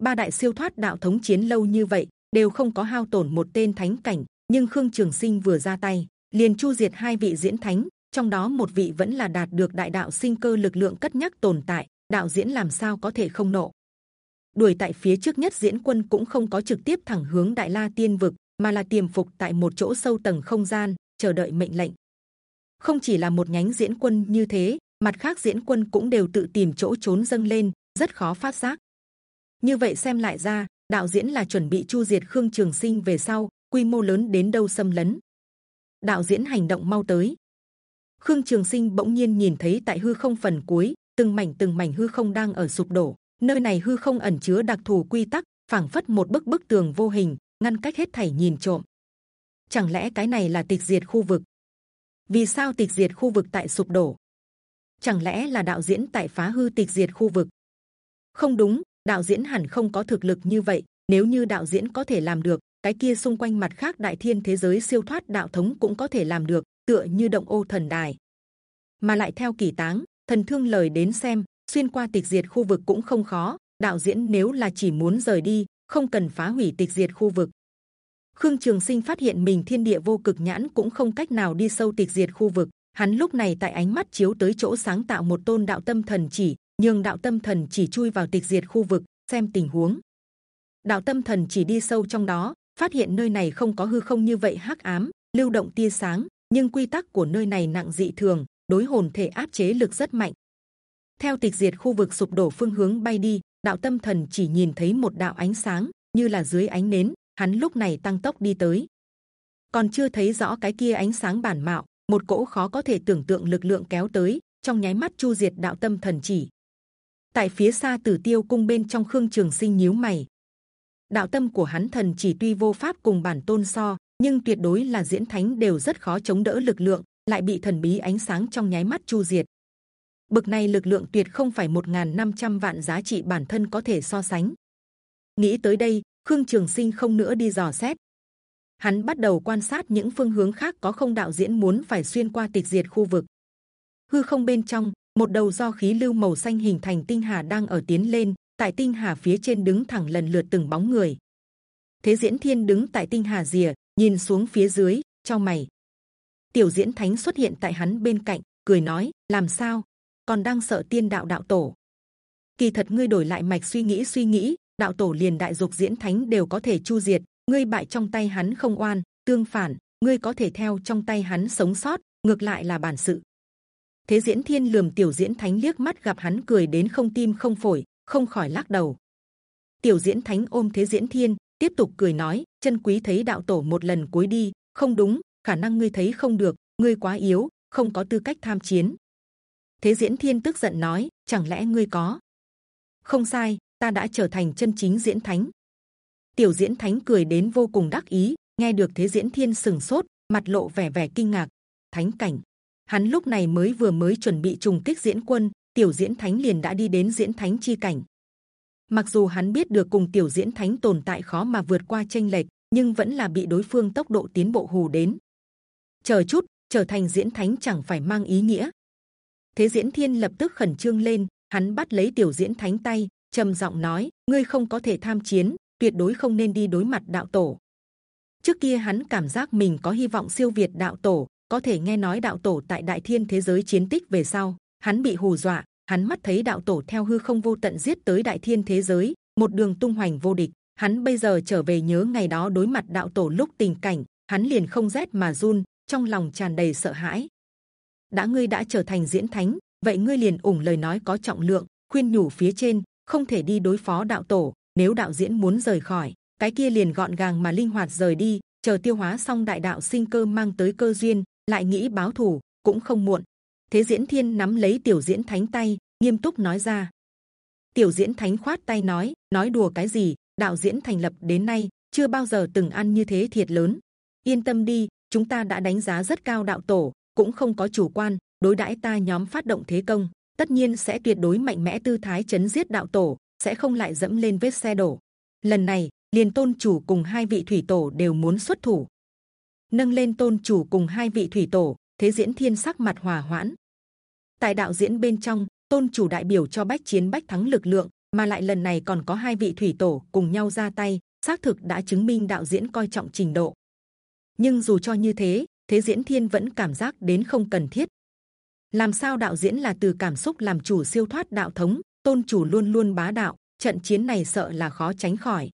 ba đại siêu thoát đạo thống chiến lâu như vậy đều không có hao tổn một tên thánh cảnh, nhưng khương trường sinh vừa ra tay, liền chu diệt hai vị diễn thánh, trong đó một vị vẫn là đạt được đại đạo sinh cơ lực lượng cất nhắc tồn tại, đạo diễn làm sao có thể không nộ. Đuổi tại phía trước nhất diễn quân cũng không có trực tiếp thẳng hướng đại la tiên vực, mà là tiềm phục tại một chỗ sâu tầng không gian, chờ đợi mệnh lệnh. Không chỉ là một nhánh diễn quân như thế, mặt khác diễn quân cũng đều tự tìm chỗ trốn dâng lên, rất khó phát giác như vậy xem lại ra, đạo diễn là chuẩn bị chu diệt khương trường sinh về sau, quy mô lớn đến đâu xâm lấn. Đạo diễn hành động mau tới. Khương trường sinh bỗng nhiên nhìn thấy tại hư không phần cuối, từng mảnh từng mảnh hư không đang ở sụp đổ. Nơi này hư không ẩn chứa đặc thù quy tắc, phảng phất một bức bức tường vô hình, ngăn cách hết thảy nhìn trộm. Chẳng lẽ cái này là tịch diệt khu vực? Vì sao tịch diệt khu vực tại sụp đổ? Chẳng lẽ là đạo diễn tại phá hư tịch diệt khu vực? Không đúng đạo diễn hẳn không có thực lực như vậy, nếu như đạo diễn có thể làm được, cái kia xung quanh mặt khác đại thiên thế giới siêu thoát đạo thống cũng có thể làm được, tựa như động ô thần đài. Mà lại theo kỳ táng, thần thương lời đến xem, xuyên qua tịch diệt khu vực cũng không khó, đạo diễn nếu là chỉ muốn rời đi, không cần phá hủy tịch diệt khu vực. Khương trường sinh phát hiện mình thiên địa vô cực nhãn cũng không cách nào đi sâu tịch diệt khu vực, hắn lúc này tại ánh mắt chiếu tới chỗ sáng tạo một tôn đạo tâm thần chỉ nhưng đạo tâm thần chỉ chui vào tịch diệt khu vực xem tình huống đạo tâm thần chỉ đi sâu trong đó phát hiện nơi này không có hư không như vậy hắc ám lưu động tia sáng nhưng quy tắc của nơi này nặng dị thường đối hồn thể áp chế lực rất mạnh. Theo tịch diệt khu vực sụp đổ phương hướng bay đi, đạo tâm thần chỉ nhìn thấy một đạo ánh sáng như là dưới ánh nến. Hắn lúc này tăng tốc đi tới, còn chưa thấy rõ cái kia ánh sáng bản mạo, một cỗ khó có thể tưởng tượng lực lượng kéo tới, trong nháy mắt chu diệt đạo tâm thần chỉ. Tại phía xa Tử Tiêu cung bên trong Khương Trường Sinh nhíu mày, đạo tâm của hắn thần chỉ tuy vô pháp cùng bản tôn so, nhưng tuyệt đối là diễn thánh đều rất khó chống đỡ lực lượng, lại bị thần bí ánh sáng trong nháy mắt chu diệt. Bực này lực lượng tuyệt không phải 1.500 vạn giá trị bản thân có thể so sánh. Nghĩ tới đây, Khương Trường Sinh không nữa đi dò xét. Hắn bắt đầu quan sát những phương hướng khác có không đạo diễn muốn phải xuyên qua tịch diệt khu vực. Hư không bên trong, một đầu do khí lưu màu xanh hình thành tinh hà đang ở tiến lên, tại tinh hà phía trên đứng thẳng lần lượt từng bóng người. Thế diễn thiên đứng tại tinh hà rìa, nhìn xuống phía dưới, trong mày. Tiểu diễn thánh xuất hiện tại hắn bên cạnh, cười nói: làm sao? Còn đang sợ tiên đạo đạo tổ? Kỳ thật ngươi đổi lại mạch suy nghĩ suy nghĩ, đạo tổ liền đại dục diễn thánh đều có thể chu diệt, ngươi bại trong tay hắn không oan, tương phản, ngươi có thể theo trong tay hắn sống sót, ngược lại là bản sự. Thế diễn thiên lườm tiểu diễn thánh liếc mắt gặp hắn cười đến không tim không phổi, không khỏi lắc đầu. Tiểu diễn thánh ôm thế diễn thiên tiếp tục cười nói: chân quý thấy đạo tổ một lần cuối đi, không đúng, khả năng ngươi thấy không được, ngươi quá yếu, không có tư cách tham chiến. Thế diễn thiên tức giận nói: chẳng lẽ ngươi có? Không sai, ta đã trở thành chân chính diễn thánh. Tiểu diễn thánh cười đến vô cùng đắc ý, nghe được thế diễn thiên sừng sốt, mặt lộ vẻ vẻ kinh ngạc. Thánh cảnh, hắn lúc này mới vừa mới chuẩn bị trùng kích diễn quân, tiểu diễn thánh liền đã đi đến diễn thánh chi cảnh. Mặc dù hắn biết được cùng tiểu diễn thánh tồn tại khó mà vượt qua tranh lệch, nhưng vẫn là bị đối phương tốc độ tiến bộ hù đến. Chờ chút, trở thành diễn thánh chẳng phải mang ý nghĩa. Thế diễn thiên lập tức khẩn trương lên, hắn bắt lấy tiểu diễn thánh tay, trầm giọng nói: ngươi không có thể tham chiến, tuyệt đối không nên đi đối mặt đạo tổ. Trước kia hắn cảm giác mình có hy vọng siêu việt đạo tổ, có thể nghe nói đạo tổ tại đại thiên thế giới chiến tích về sau, hắn bị hù dọa, hắn mắt thấy đạo tổ theo hư không vô tận giết tới đại thiên thế giới, một đường tung hoành vô địch. Hắn bây giờ trở về nhớ ngày đó đối mặt đạo tổ lúc tình cảnh, hắn liền không rét mà run, trong lòng tràn đầy sợ hãi. đã ngươi đã trở thành diễn thánh, vậy ngươi liền ủng lời nói có trọng lượng, khuyên nhủ phía trên, không thể đi đối phó đạo tổ, nếu đạo diễn muốn rời khỏi cái kia liền gọn gàng mà linh hoạt rời đi chờ tiêu hóa xong đại đạo sinh cơ mang tới cơ duyên lại nghĩ báo thù cũng không muộn thế diễn thiên nắm lấy tiểu diễn thánh tay nghiêm túc nói ra tiểu diễn thánh khoát tay nói nói đùa cái gì đạo diễn thành lập đến nay chưa bao giờ từng ăn như thế thiệt lớn yên tâm đi chúng ta đã đánh giá rất cao đạo tổ cũng không có chủ quan đối đãi ta nhóm phát động thế công tất nhiên sẽ tuyệt đối mạnh mẽ tư thái chấn giết đạo tổ sẽ không lại dẫm lên vết xe đổ. Lần này, liền tôn chủ cùng hai vị thủy tổ đều muốn xuất thủ. Nâng lên tôn chủ cùng hai vị thủy tổ, thế diễn thiên sắc mặt hòa hoãn. Tại đạo diễn bên trong, tôn chủ đại biểu cho bách chiến bách thắng lực lượng, mà lại lần này còn có hai vị thủy tổ cùng nhau ra tay, xác thực đã chứng minh đạo diễn coi trọng trình độ. Nhưng dù cho như thế, thế diễn thiên vẫn cảm giác đến không cần thiết. Làm sao đạo diễn là từ cảm xúc làm chủ siêu thoát đạo thống, tôn chủ luôn luôn bá đạo trận chiến này sợ là khó tránh khỏi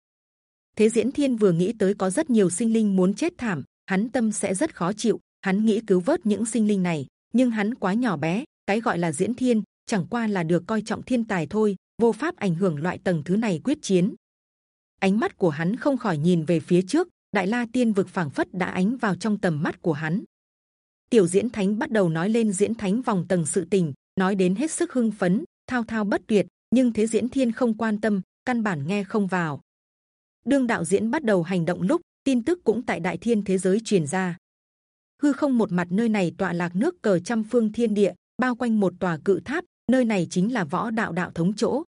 thế diễn thiên vừa nghĩ tới có rất nhiều sinh linh muốn chết thảm hắn tâm sẽ rất khó chịu, hắn nghĩ cứu vớt những sinh linh này, nhưng hắn quá nhỏ bé, cái gọi là diễn thiên, chẳng qua là được coi trọng thiên tài thôi, vô pháp ảnh hưởng loại tầng thứ này quyết chiến. Ánh mắt của hắn không khỏi nhìn về phía trước, đại la tiên vực phảng phất đã ánh vào trong tầm mắt của hắn. Tiểu diễn thánh bắt đầu nói lên diễn thánh vòng tầng sự tình, nói đến hết sức hưng phấn, thao thao bất tuyệt, nhưng thế diễn thiên không quan tâm, căn bản nghe không vào. Đương đạo diễn bắt đầu hành động lúc tin tức cũng tại đại thiên thế giới truyền ra. Hư không một mặt nơi này tọa lạc nước cờ trăm phương thiên địa, bao quanh một tòa cự tháp, nơi này chính là võ đạo đạo thống chỗ.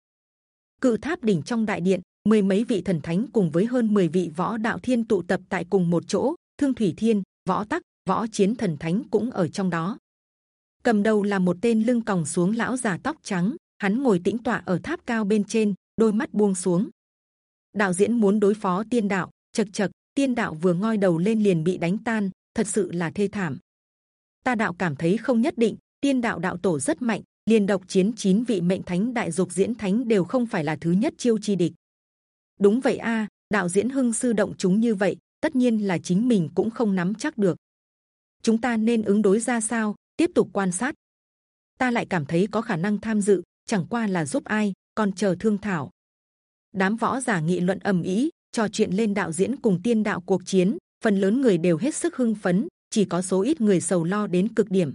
Cự tháp đỉnh trong đại điện, mười mấy vị thần thánh cùng với hơn 10 vị võ đạo thiên tụ tập tại cùng một chỗ, thương thủy thiên, võ tắc, võ chiến thần thánh cũng ở trong đó. Cầm đầu là một tên lưng còng xuống lão già tóc trắng, hắn ngồi tĩnh tọa ở tháp cao bên trên, đôi mắt buông xuống. Đạo diễn muốn đối phó tiên đạo, chật chật tiên đạo vừa ngoi đầu lên liền bị đánh tan, thật sự là thê thảm. Ta đạo cảm thấy không nhất định, tiên đạo đạo tổ rất mạnh, liền độc chiến chín vị mệnh thánh, đại dục diễn thánh đều không phải là thứ nhất chiêu chi địch. Đúng vậy a, đạo diễn hưng sư động chúng như vậy, tất nhiên là chính mình cũng không nắm chắc được. Chúng ta nên ứng đối ra sao, tiếp tục quan sát. Ta lại cảm thấy có khả năng tham dự, chẳng qua là giúp ai, còn chờ thương thảo. Đám võ giả nghị luận ầm ĩ trò chuyện lên đạo diễn cùng tiên đạo cuộc chiến, phần lớn người đều hết sức hưng phấn, chỉ có số ít người sầu lo đến cực điểm.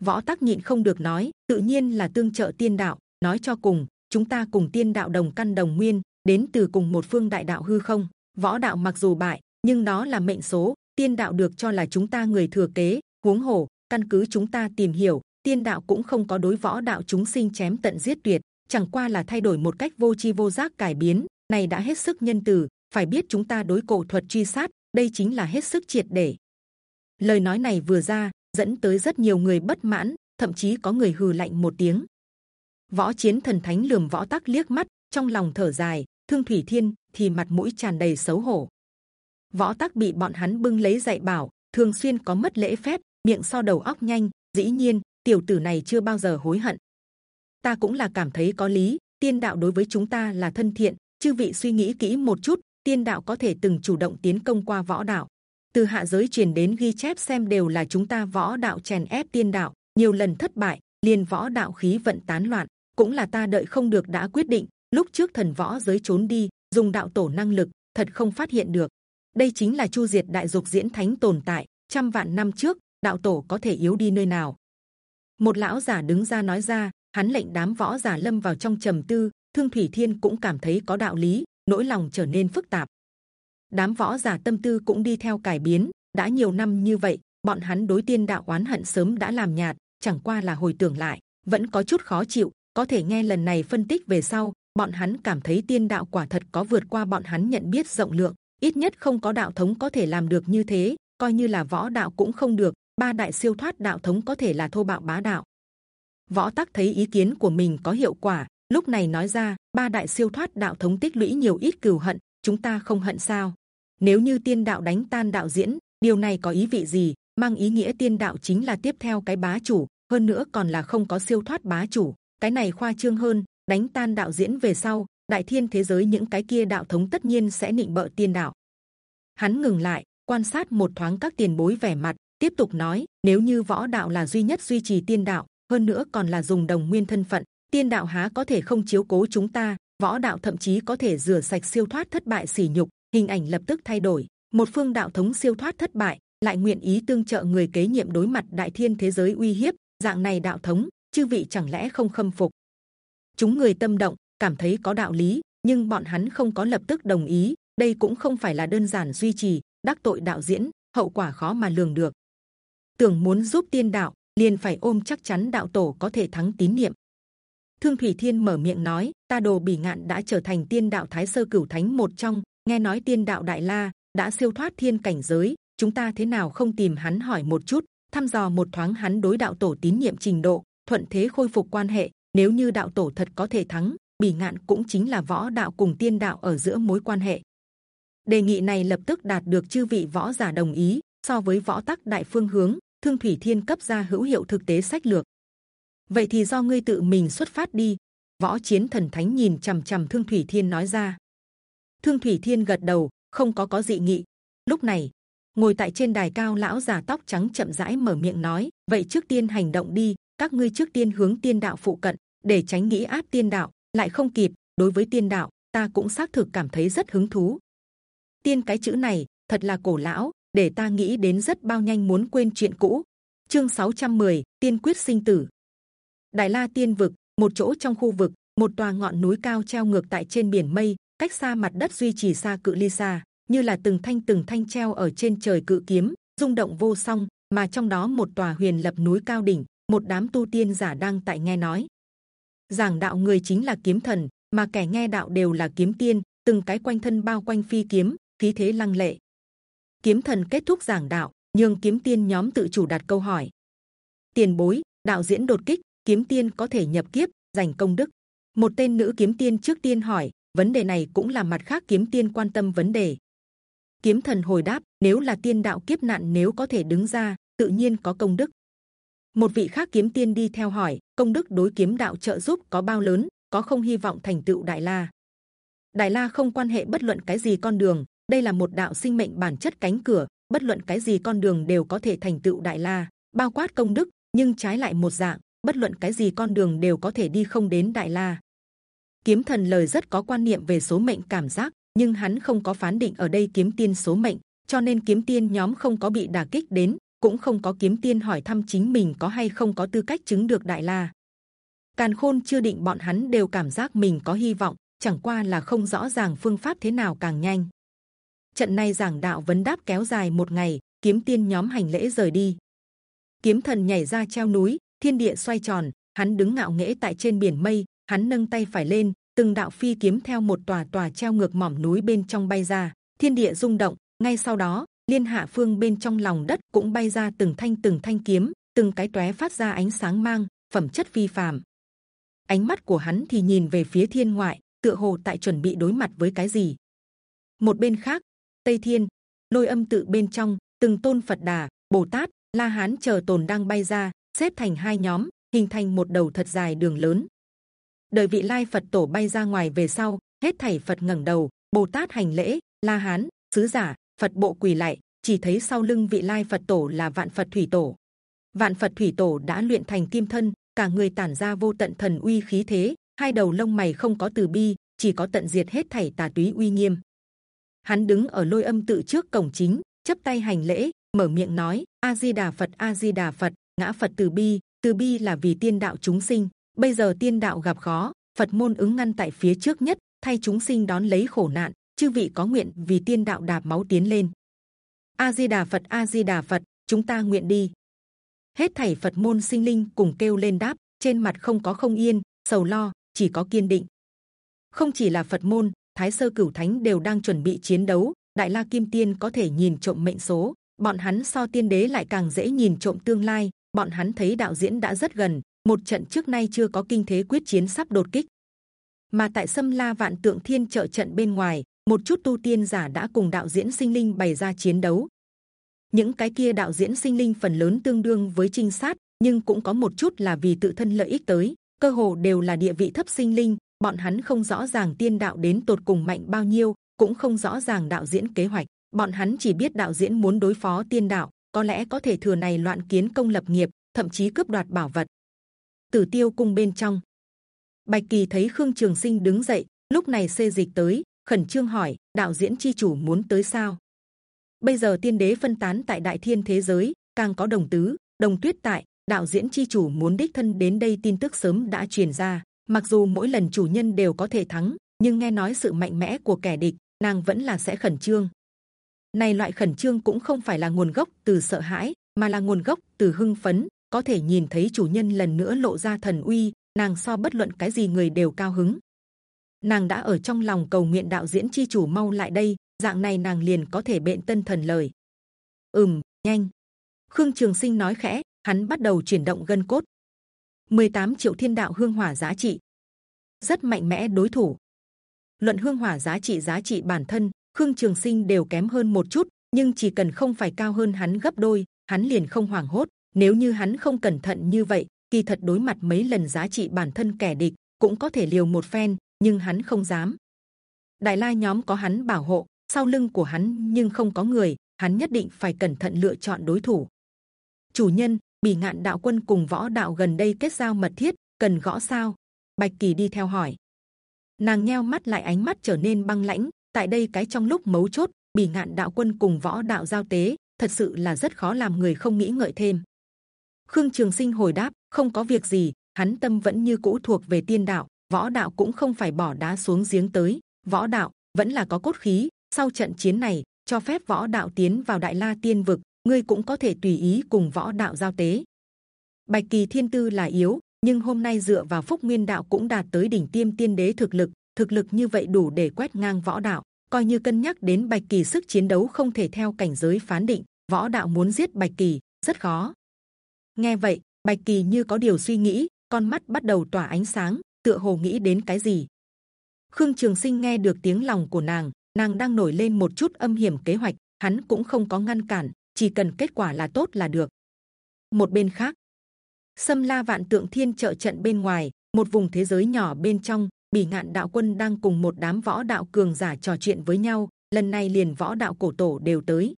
Võ tắc nhịn không được nói, tự nhiên là tương trợ tiên đạo, nói cho cùng, chúng ta cùng tiên đạo đồng căn đồng nguyên, đến từ cùng một phương đại đạo hư không. Võ đạo mặc dù bại, nhưng đó là mệnh số, tiên đạo được cho là chúng ta người thừa kế, huống hồ, căn cứ chúng ta tìm hiểu, tiên đạo cũng không có đối võ đạo chúng sinh chém tận giết tuyệt, chẳng qua là thay đổi một cách vô chi vô giác cải biến này đã hết sức nhân từ, phải biết chúng ta đối cổ thuật truy sát, đây chính là hết sức triệt để. Lời nói này vừa ra, dẫn tới rất nhiều người bất mãn, thậm chí có người hừ lạnh một tiếng. Võ chiến thần thánh lườm võ tắc liếc mắt, trong lòng thở dài, thương thủy thiên, thì mặt mũi tràn đầy xấu hổ. Võ tắc bị bọn hắn bưng lấy dạy bảo, thường xuyên có mất lễ phép, miệng so đầu óc nhanh, dĩ nhiên, tiểu tử này chưa bao giờ hối hận. Ta cũng là cảm thấy có lý, tiên đạo đối với chúng ta là thân thiện chư vị suy nghĩ kỹ một chút, tiên đạo có thể từng chủ động tiến công qua võ đạo. Từ hạ giới truyền đến ghi chép xem đều là chúng ta võ đạo chèn ép tiên đạo, nhiều lần thất bại, liền võ đạo khí vận tán loạn. Cũng là ta đợi không được đã quyết định, lúc trước thần võ giới trốn đi, dùng đạo tổ năng lực, thật không phát hiện được. Đây chính là chu diệt đại dục diễn thánh tồn tại, trăm vạn năm trước, đạo tổ có thể yếu đi nơi nào? Một lão giả đứng ra nói ra, hắn lệnh đám võ giả lâm vào trong trầm tư thương thủy thiên cũng cảm thấy có đạo lý, nỗi lòng trở nên phức tạp. Đám võ giả tâm tư cũng đi theo cải biến. Đã nhiều năm như vậy, bọn hắn đối tiên đạo oán hận sớm đã làm nhạt, chẳng qua là hồi tưởng lại, vẫn có chút khó chịu. Có thể nghe lần này phân tích về sau, bọn hắn cảm thấy tiên đạo quả thật có vượt qua bọn hắn nhận biết rộng lượng. Ít nhất không có đạo thống có thể làm được như thế, coi như là võ đạo cũng không được. Ba đại siêu thoát đạo thống có thể là thô bạo bá đạo. Võ tắc thấy ý kiến của mình có hiệu quả lúc này nói ra, ba đại siêu thoát đạo thống tích lũy nhiều ít cừu hận, chúng ta không hận sao? Nếu như tiên đạo đánh tan đạo diễn, điều này có ý vị gì? Mang ý nghĩa tiên đạo chính là tiếp theo cái bá chủ, hơn nữa còn là không có siêu thoát bá chủ. Cái này khoa trương hơn, đánh tan đạo diễn về sau, đại thiên thế giới những cái kia đạo thống tất nhiên sẽ nịnh bợ tiên đạo. Hắn ngừng lại, quan sát một thoáng các tiền bối vẻ mặt, tiếp tục nói, nếu như võ đạo là duy nhất duy trì tiên đạo, hơn nữa còn là dùng đồng nguyên thân phận tiên đạo há có thể không chiếu cố chúng ta, võ đạo thậm chí có thể rửa sạch siêu thoát thất bại sỉ nhục, hình ảnh lập tức thay đổi. Một phương đạo thống siêu thoát thất bại, lại nguyện ý tương trợ người kế nhiệm đối mặt đại thiên thế giới uy hiếp, dạng này đạo thống, chư vị chẳng lẽ không khâm phục? Chúng người tâm động, cảm thấy có đạo lý, nhưng bọn hắn không có lập tức đồng ý, đây cũng không phải là đơn giản duy trì, đắc tội đạo diễn, hậu quả khó mà lường được. Tưởng muốn giúp tiên đạo, liền phải ôm chắc chắn đạo tổ có thể thắng tín niệm thương thủy thiên mở miệng nói, ta đồ bỉ ngạn đã trở thành tiên đạo thái sơ cửu thánh một trong. Nghe nói tiên đạo đại la đã siêu thoát thiên cảnh giới. Chúng ta thế nào không tìm hắn hỏi một chút, thăm dò một thoáng hắn đối đạo tổ tín nhiệm trình độ, thuận thế khôi phục quan hệ. Nếu như đạo tổ thật có thể thắng, bỉ ngạn cũng chính là võ đạo cùng tiên đạo ở giữa mối quan hệ. Đề nghị này lập tức đạt được chư vị võ giả đồng ý. So với võ tắc đại phương hướng, thương thủy thiên cấp ra hữu hiệu thực tế sách lược vậy thì do ngươi tự mình xuất phát đi võ chiến thần thánh nhìn c h ầ m c h ầ m thương thủy thiên nói ra thương thủy thiên gật đầu không có có dị nghị lúc này ngồi tại trên đài cao lão già tóc trắng chậm rãi mở miệng nói vậy trước tiên hành động đi các ngươi trước tiên hướng tiên đạo phụ cận để tránh nghĩ áp tiên đạo lại không kịp đối với tiên đạo ta cũng xác thực cảm thấy rất hứng thú tiên cái chữ này thật là cổ lão để ta nghĩ đến rất bao nhanh muốn quên chuyện cũ. Chương 610, tiên quyết sinh tử. Đại La Tiên vực, một chỗ trong khu vực, một tòa ngọn núi cao treo ngược tại trên biển mây, cách xa mặt đất duy trì xa cự ly xa, như là từng thanh từng thanh treo ở trên trời cự kiếm, rung động vô song. Mà trong đó một tòa huyền lập núi cao đỉnh, một đám tu tiên giả đang tại nghe nói. Giảng đạo người chính là kiếm thần, mà kẻ nghe đạo đều là kiếm tiên, từng cái quanh thân bao quanh phi kiếm, khí thế lăng lệ, kiếm thần kết thúc giảng đạo nhưng kiếm tiên nhóm tự chủ đặt câu hỏi tiền bối đạo diễn đột kích kiếm tiên có thể nhập kiếp, giành công đức. Một tên nữ kiếm tiên trước tiên hỏi, vấn đề này cũng là mặt khác kiếm tiên quan tâm vấn đề. Kiếm thần hồi đáp, nếu là tiên đạo kiếp nạn nếu có thể đứng ra, tự nhiên có công đức. Một vị khác kiếm tiên đi theo hỏi, công đức đối kiếm đạo trợ giúp có bao lớn, có không hy vọng thành tựu đại la? Đại la không quan hệ bất luận cái gì con đường, đây là một đạo sinh mệnh bản chất cánh cửa, bất luận cái gì con đường đều có thể thành tựu đại la, bao quát công đức, nhưng trái lại một dạng bất luận cái gì con đường đều có thể đi không đến đại la. Kiếm thần lời rất có quan niệm về số mệnh cảm giác, nhưng hắn không có phán định ở đây kiếm tiên số mệnh, cho nên kiếm tiên nhóm không có bị đả kích đến, cũng không có kiếm tiên hỏi thăm chính mình có hay không có tư cách chứng được đại la. Càn khôn chưa định bọn hắn đều cảm giác mình có hy vọng, chẳng qua là không rõ ràng phương pháp thế nào càng nhanh. Trận này giảng đạo vấn đáp kéo dài một ngày, kiếm tiên nhóm hành lễ rời đi. Kiếm thần nhảy ra treo núi thiên địa xoay tròn, hắn đứng ngạo nghễ tại trên biển mây, hắn nâng tay phải lên, từng đạo phi kiếm theo một tòa tòa treo ngược mỏm núi bên trong bay ra, thiên địa rung động, ngay sau đó, liên hạ phương bên trong lòng đất cũng bay ra từng thanh từng thanh kiếm, từng cái tóe phát ra ánh sáng mang, phẩm chất phi phàm. Ánh mắt của hắn thì nhìn về phía thiên ngoại, tựa hồ tại chuẩn bị đối mặt với cái gì. Một bên khác, tây thiên, lôi âm tự bên trong, từng tôn phật đà, bồ tát, la hán chờ tồn đang bay ra xếp thành hai nhóm, hình thành một đầu thật dài đường lớn. Đời vị lai phật tổ bay ra ngoài về sau, hết thảy phật ngẩng đầu, bồ tát hành lễ, la hán, sứ giả, phật bộ quỳ lại, chỉ thấy sau lưng vị lai phật tổ là vạn phật thủy tổ. Vạn phật thủy tổ đã luyện thành kim thân, cả người tản ra vô tận thần uy khí thế, hai đầu lông mày không có từ bi, chỉ có tận diệt hết thảy tà túy uy nghiêm. Hắn đứng ở lôi âm tự trước cổng chính chấp tay hành lễ, mở miệng nói, a di đà phật, a di đà phật ngã phật từ bi từ bi là vì tiên đạo chúng sinh. Bây giờ tiên đạo gặp khó, phật môn ứng ngăn tại phía trước nhất, thay chúng sinh đón lấy khổ nạn, chư vị có nguyện vì tiên đạo đạp máu tiến lên. A di đà phật, a di đà phật, chúng ta nguyện đi. Hết thảy phật môn sinh linh cùng kêu lên đáp, trên mặt không có không yên, sầu lo, chỉ có kiên định. Không chỉ là phật môn, thái sơ cửu thánh đều đang chuẩn bị chiến đấu, đại la kim tiên có thể nhìn trộm mệnh số, bọn hắn so tiên đế lại càng dễ nhìn trộm tương lai bọn hắn thấy đạo diễn đã rất gần, một trận trước nay chưa có kinh thế quyết chiến sắp đột kích. Mà tại sâm la vạn tượng thiên trợ trận bên ngoài, một chút tu tiên giả đã cùng đạo diễn sinh linh bày ra chiến đấu. Những cái kia đạo diễn sinh linh phần lớn tương đương với trinh sát, nhưng cũng có một chút là vì tự thân lợi ích tới, cơ hồ đều là địa vị thấp sinh linh, bọn hắn không rõ ràng tiên đạo đến tột cùng mạnh bao nhiêu, cũng không rõ ràng đạo diễn kế hoạch. Bọn hắn chỉ biết đạo diễn muốn đối phó tiên đạo có lẽ có thể thừa này loạn kiến công lập nghiệp, thậm chí cướp đoạt bảo vật. Tử tiêu cung bên trong. Bạch kỳ thấy khương trường sinh đứng dậy, lúc này xê dịch tới, khẩn trương hỏi, đạo diễn chi chủ muốn tới sao? Bây giờ tiên đế phân tán tại đại thiên thế giới, càng có đồng tứ, đồng tuyết tại, đạo diễn chi chủ muốn đích thân đến đây tin tức sớm đã truyền ra. Mặc dù mỗi lần chủ nhân đều có thể thắng, nhưng nghe nói sự mạnh mẽ của kẻ địch, nàng vẫn là sẽ khẩn trương này loại khẩn trương cũng không phải là nguồn gốc từ sợ hãi, mà là nguồn gốc từ hưng phấn. Có thể nhìn thấy chủ nhân lần nữa lộ ra thần uy, nàng so bất luận cái gì người đều cao hứng. Nàng đã ở trong lòng cầu nguyện đạo diễn chi chủ mau lại đây, dạng này nàng liền có thể bện tân thần lời. Ừm, nhanh. Khương trường sinh nói khẽ, hắn bắt đầu chuyển động gân cốt. 18 triệu thiên đạo hương hỏa giá trị. Rất mạnh mẽ đối thủ. Luận hương hỏa giá trị giá trị bản thân khương trường sinh đều kém hơn một chút, nhưng chỉ cần không phải cao hơn hắn gấp đôi, hắn liền không hoảng hốt. Nếu như hắn không cẩn thận như vậy, kỳ thật đối mặt mấy lần giá trị bản thân kẻ địch cũng có thể liều một phen, nhưng hắn không dám. Đại la nhóm có hắn bảo hộ, sau lưng của hắn nhưng không có người, hắn nhất định phải cẩn thận lựa chọn đối thủ. Chủ nhân, bỉ ngạn đạo quân cùng võ đạo gần đây kết giao mật thiết, cần gõ sao? Bạch kỳ đi theo hỏi. Nàng nheo mắt lại, ánh mắt trở nên băng lãnh tại đây cái trong lúc mấu chốt, bỉ ngạn đạo quân cùng võ đạo giao tế, thật sự là rất khó làm người không nghĩ ngợi thêm. Khương trường sinh hồi đáp, không có việc gì, hắn tâm vẫn như cũ thuộc về tiên đạo, võ đạo cũng không phải bỏ đá xuống giếng tới. Võ đạo vẫn là có cốt khí, sau trận chiến này, cho phép võ đạo tiến vào đại la tiên vực, ngươi cũng có thể tùy ý cùng võ đạo giao tế. Bạch kỳ thiên tư là yếu, nhưng hôm nay dựa vào phúc nguyên đạo cũng đạt tới đỉnh tiêm tiên đế thực lực thực lực như vậy đủ để quét ngang võ đạo coi như cân nhắc đến bạch kỳ sức chiến đấu không thể theo cảnh giới phán định võ đạo muốn giết bạch kỳ rất khó. Nghe vậy bạch kỳ như có điều suy nghĩ con mắt bắt đầu tỏa ánh sáng tựa hồ nghĩ đến cái gì. Khương trường sinh nghe được tiếng lòng của nàng nàng đang nổi lên một chút âm hiểm kế hoạch hắn cũng không có ngăn cản chỉ cần kết quả là tốt là được. Một bên khác Sâm La Vạn Tượng Thiên trợ trận bên ngoài, một vùng thế giới nhỏ bên trong, Bỉ Ngạn Đạo Quân đang cùng một đám võ đạo cường giả trò chuyện với nhau. Lần này liền võ đạo cổ tổ đều tới.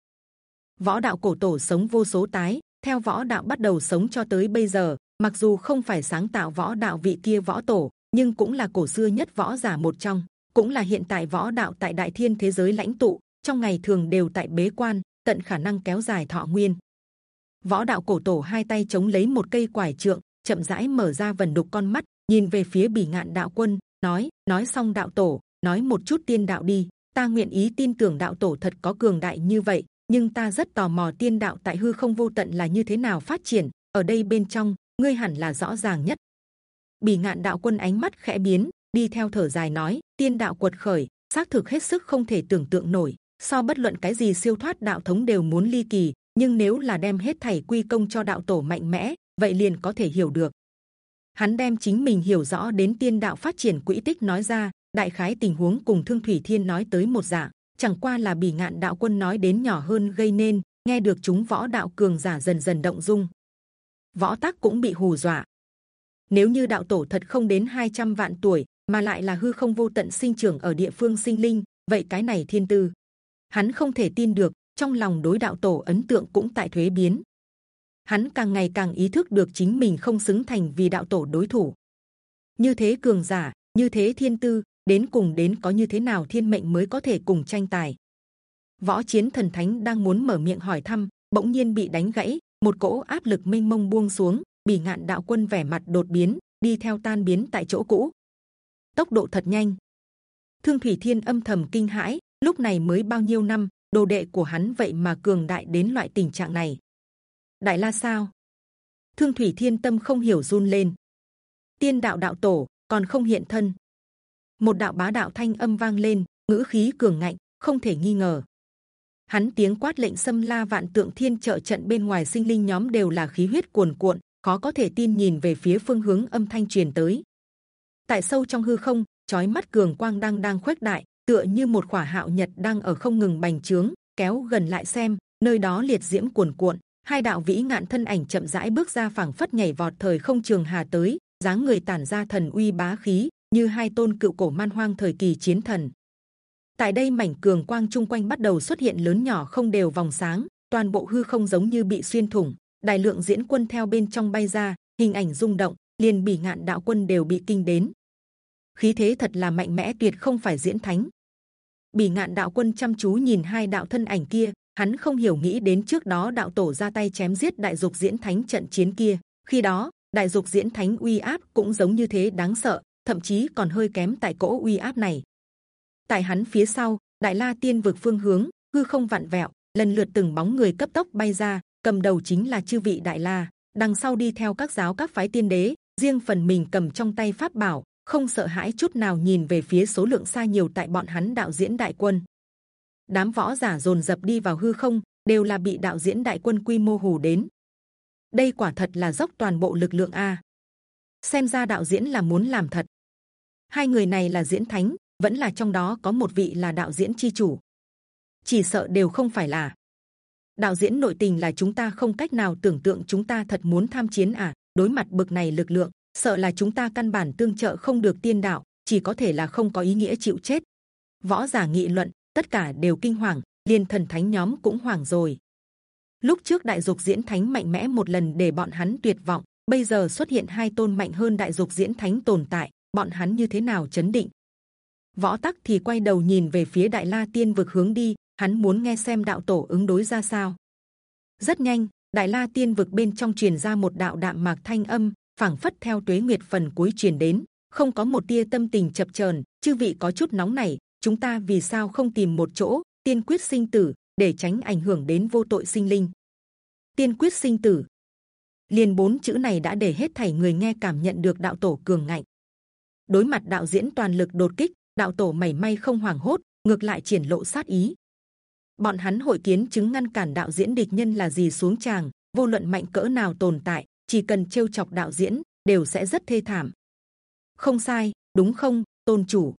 Võ đạo cổ tổ sống vô số tái, theo võ đạo bắt đầu sống cho tới bây giờ, mặc dù không phải sáng tạo võ đạo vị kia võ tổ nhưng cũng là cổ xưa nhất võ giả một trong cũng là hiện tại võ đạo tại đại thiên thế giới lãnh tụ trong ngày thường đều tại bế quan tận khả năng kéo dài thọ nguyên võ đạo cổ tổ hai tay chống lấy một cây quải trượng chậm rãi mở ra vần đục con mắt nhìn về phía bỉ ngạn đạo quân nói nói xong đạo tổ, nói một chút tiên đạo đi. Ta nguyện ý tin tưởng đạo tổ thật có cường đại như vậy, nhưng ta rất tò mò tiên đạo tại hư không vô tận là như thế nào phát triển. Ở đây bên trong, ngươi hẳn là rõ ràng nhất. Bỉ ngạn đạo quân ánh mắt khẽ biến, đi theo thở dài nói, tiên đạo quật khởi, xác thực hết sức không thể tưởng tượng nổi. So bất luận cái gì siêu thoát đạo thống đều muốn ly kỳ, nhưng nếu là đem hết thảy quy công cho đạo tổ mạnh mẽ, vậy liền có thể hiểu được hắn đem chính mình hiểu rõ đến tiên đạo phát triển quỹ tích nói ra, đại khái tình huống cùng thương thủy thiên nói tới một dạng chẳng qua là bì ngạn đạo quân nói đến nhỏ hơn gây nên, nghe được chúng võ đạo cường giả dần dần động dung. Võ tắc cũng bị hù dọa. Nếu như đạo tổ thật không đến 200 vạn tuổi, mà lại là hư không vô tận sinh trưởng ở địa phương sinh linh, vậy cái này thiên tư. Hắn không thể tin được, trong lòng đối đạo tổ ấn tượng cũng tại thuế biến hắn càng ngày càng ý thức được chính mình không xứng thành vì đạo tổ đối thủ. Như thế cường giả, như thế thiên tư, đến cùng đến có như thế nào thiên mệnh mới có thể cùng tranh tài? Võ chiến thần thánh đang muốn mở miệng hỏi thăm, bỗng nhiên bị đánh gãy, một cỗ áp lực mênh mông buông xuống, bỉ ngạn đạo quân vẻ mặt đột biến, đi theo tan biến tại chỗ cũ. Tốc độ thật nhanh. Thương thủy thiên âm thầm kinh hãi, lúc này mới bao nhiêu năm, đồ đệ của hắn vậy mà cường đại đến loại tình trạng này? Đại la sao? Thương thủy thiên tâm không hiểu run lên. Tiên đạo đạo tổ, còn không hiện thân. Một đạo bá đạo thanh âm vang lên, ngữ khí cường ngạnh, không thể nghi ngờ. Hắn tiếng quát lệnh xâm la vạn tượng thiên trợ trận bên ngoài sinh linh nhóm đều là khí huyết cuồn cuộn, khó có thể tin nhìn về phía phương hướng âm thanh truyền tới. Tại sâu trong hư không, chói mắt cường quang đang đang khuếch đại, tựa như một quả hạo nhật đang ở không ngừng bành trướng, kéo gần lại xem, nơi đó liệt diễm cuồn cuộn hai đạo vĩ ngạn thân ảnh chậm rãi bước ra phảng phất nhảy vọt thời không trường hà tới, dáng người tản ra thần uy bá khí, như hai tôn cựu cổ man hoang thời kỳ chiến thần. Tại đây mảnh cường quang chung quanh bắt đầu xuất hiện lớn nhỏ không đều vòng sáng, toàn bộ hư không giống như bị xuyên thủng, đại lượng diễn quân theo bên trong bay ra, hình ảnh rung động, liền bỉ ngạn đạo quân đều bị kinh đến. Khí thế thật là mạnh mẽ tuyệt không phải diễn thánh. Bỉ ngạn đạo quân chăm chú nhìn hai đạo thân ảnh kia hắn không hiểu nghĩ đến trước đó đạo tổ ra tay chém giết đại dục diễn thánh trận chiến kia. Khi đó, đại dục diễn thánh uy áp cũng giống như thế đáng sợ, thậm chí còn hơi kém tại cỗ uy áp này. Tại hắn phía sau, đại la tiên vực phương hướng, hư không vặn vẹo, lần lượt từng bóng người cấp tốc bay ra, cầm đầu chính là chư vị đại la. Đằng sau đi theo các giáo các phái tiên đế, riêng phần mình cầm trong tay pháp bảo, không sợ hãi chút nào nhìn về phía số lượng xa nhiều tại bọn hắn đạo diễn đại quân đám võ giả dồn dập đi vào hư không, đều là bị đạo diễn đại quân quy mô hù đến. Đây quả thật là dốc toàn bộ lực lượng a. Xem ra đạo diễn là muốn làm thật. Hai người này là diễn thánh, vẫn là trong đó có một vị là đạo diễn chi chủ. Chỉ sợ đều không phải là. Đạo diễn nội tình là chúng ta không cách nào tưởng tượng chúng ta thật muốn tham chiến à? Đối mặt bực này lực lượng, sợ là chúng ta căn bản tương trợ không được tiên đạo, chỉ có thể là không có ý nghĩa chịu chết. Võ giả nghị luận tất cả đều kinh hoàng liền thần thánh nhóm cũng hoảng rồi. Lúc trước đại dục diễn thánh mạnh mẽ một lần để bọn hắn tuyệt vọng, bây giờ xuất hiện hai tôn mạnh hơn đại dục diễn thánh tồn tại, bọn hắn như thế nào chấn định? Võ tắc thì quay đầu nhìn về phía đại la tiên vực hướng đi, hắn muốn nghe xem đạo tổ ứng đối ra sao. Rất nhanh, đại la tiên vực bên trong truyền ra một đạo đạm mạc thanh âm, phảng phất theo tuế nguyệt phần cuối truyền đến, không có một tia tâm tình chập chờn, chư vị có chút nóng này chúng ta vì sao không tìm một chỗ tiên quyết sinh tử để tránh ảnh hưởng đến vô tội sinh linh? Tiên quyết sinh tử. Liền bốn chữ này đã để hết thảy người nghe cảm nhận được đạo tổ cường ngạnh. Đối mặt đạo diễn toàn lực đột kích, đạo tổ mảy may không hoảng hốt, ngược lại triển lộ sát ý. Bọn hắn hội kiến chứng ngăn cản đạo diễn địch nhân là gì xuống tràng, vô luận mạnh cỡ nào tồn tại, chỉ cần trêu chọc đạo diễn, đều sẽ rất thê thảm. Không sai, đúng không, tôn chủ?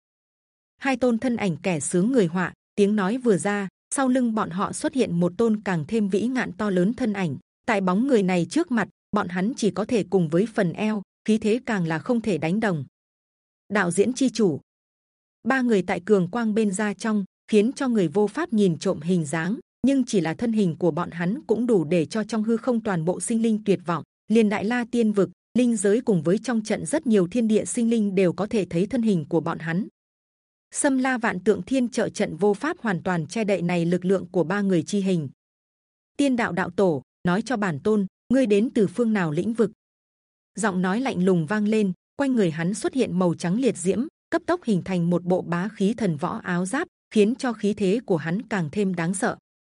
Hai tôn thân ảnh kẻ sướng người họa, tiếng nói vừa ra, sau lưng bọn họ xuất hiện một tôn càng thêm vĩ ngạn to lớn thân ảnh. Tại bóng người này trước mặt, bọn hắn chỉ có thể cùng với phần eo, khí thế càng là không thể đánh đồng. Đạo diễn chi chủ. Ba người tại cường quang bên ra trong, khiến cho người vô pháp nhìn trộm hình dáng, nhưng chỉ là thân hình của bọn hắn cũng đủ để cho trong hư không toàn bộ sinh linh tuyệt vọng. Liền đại la tiên vực, linh giới cùng với trong trận rất nhiều thiên địa sinh linh đều có thể thấy thân hình của bọn hắn xâm La Vạn Tượng Thiên trợ trận vô pháp hoàn toàn che đậy này lực lượng của ba người chi hình. Tiên đạo đạo tổ nói cho bản tôn, ngươi đến từ phương nào lĩnh vực? Giọng nói lạnh lùng vang lên, quanh người hắn xuất hiện màu trắng liệt diễm, cấp tốc hình thành một bộ bá khí thần võ áo giáp, khiến cho khí thế của hắn càng thêm đáng sợ.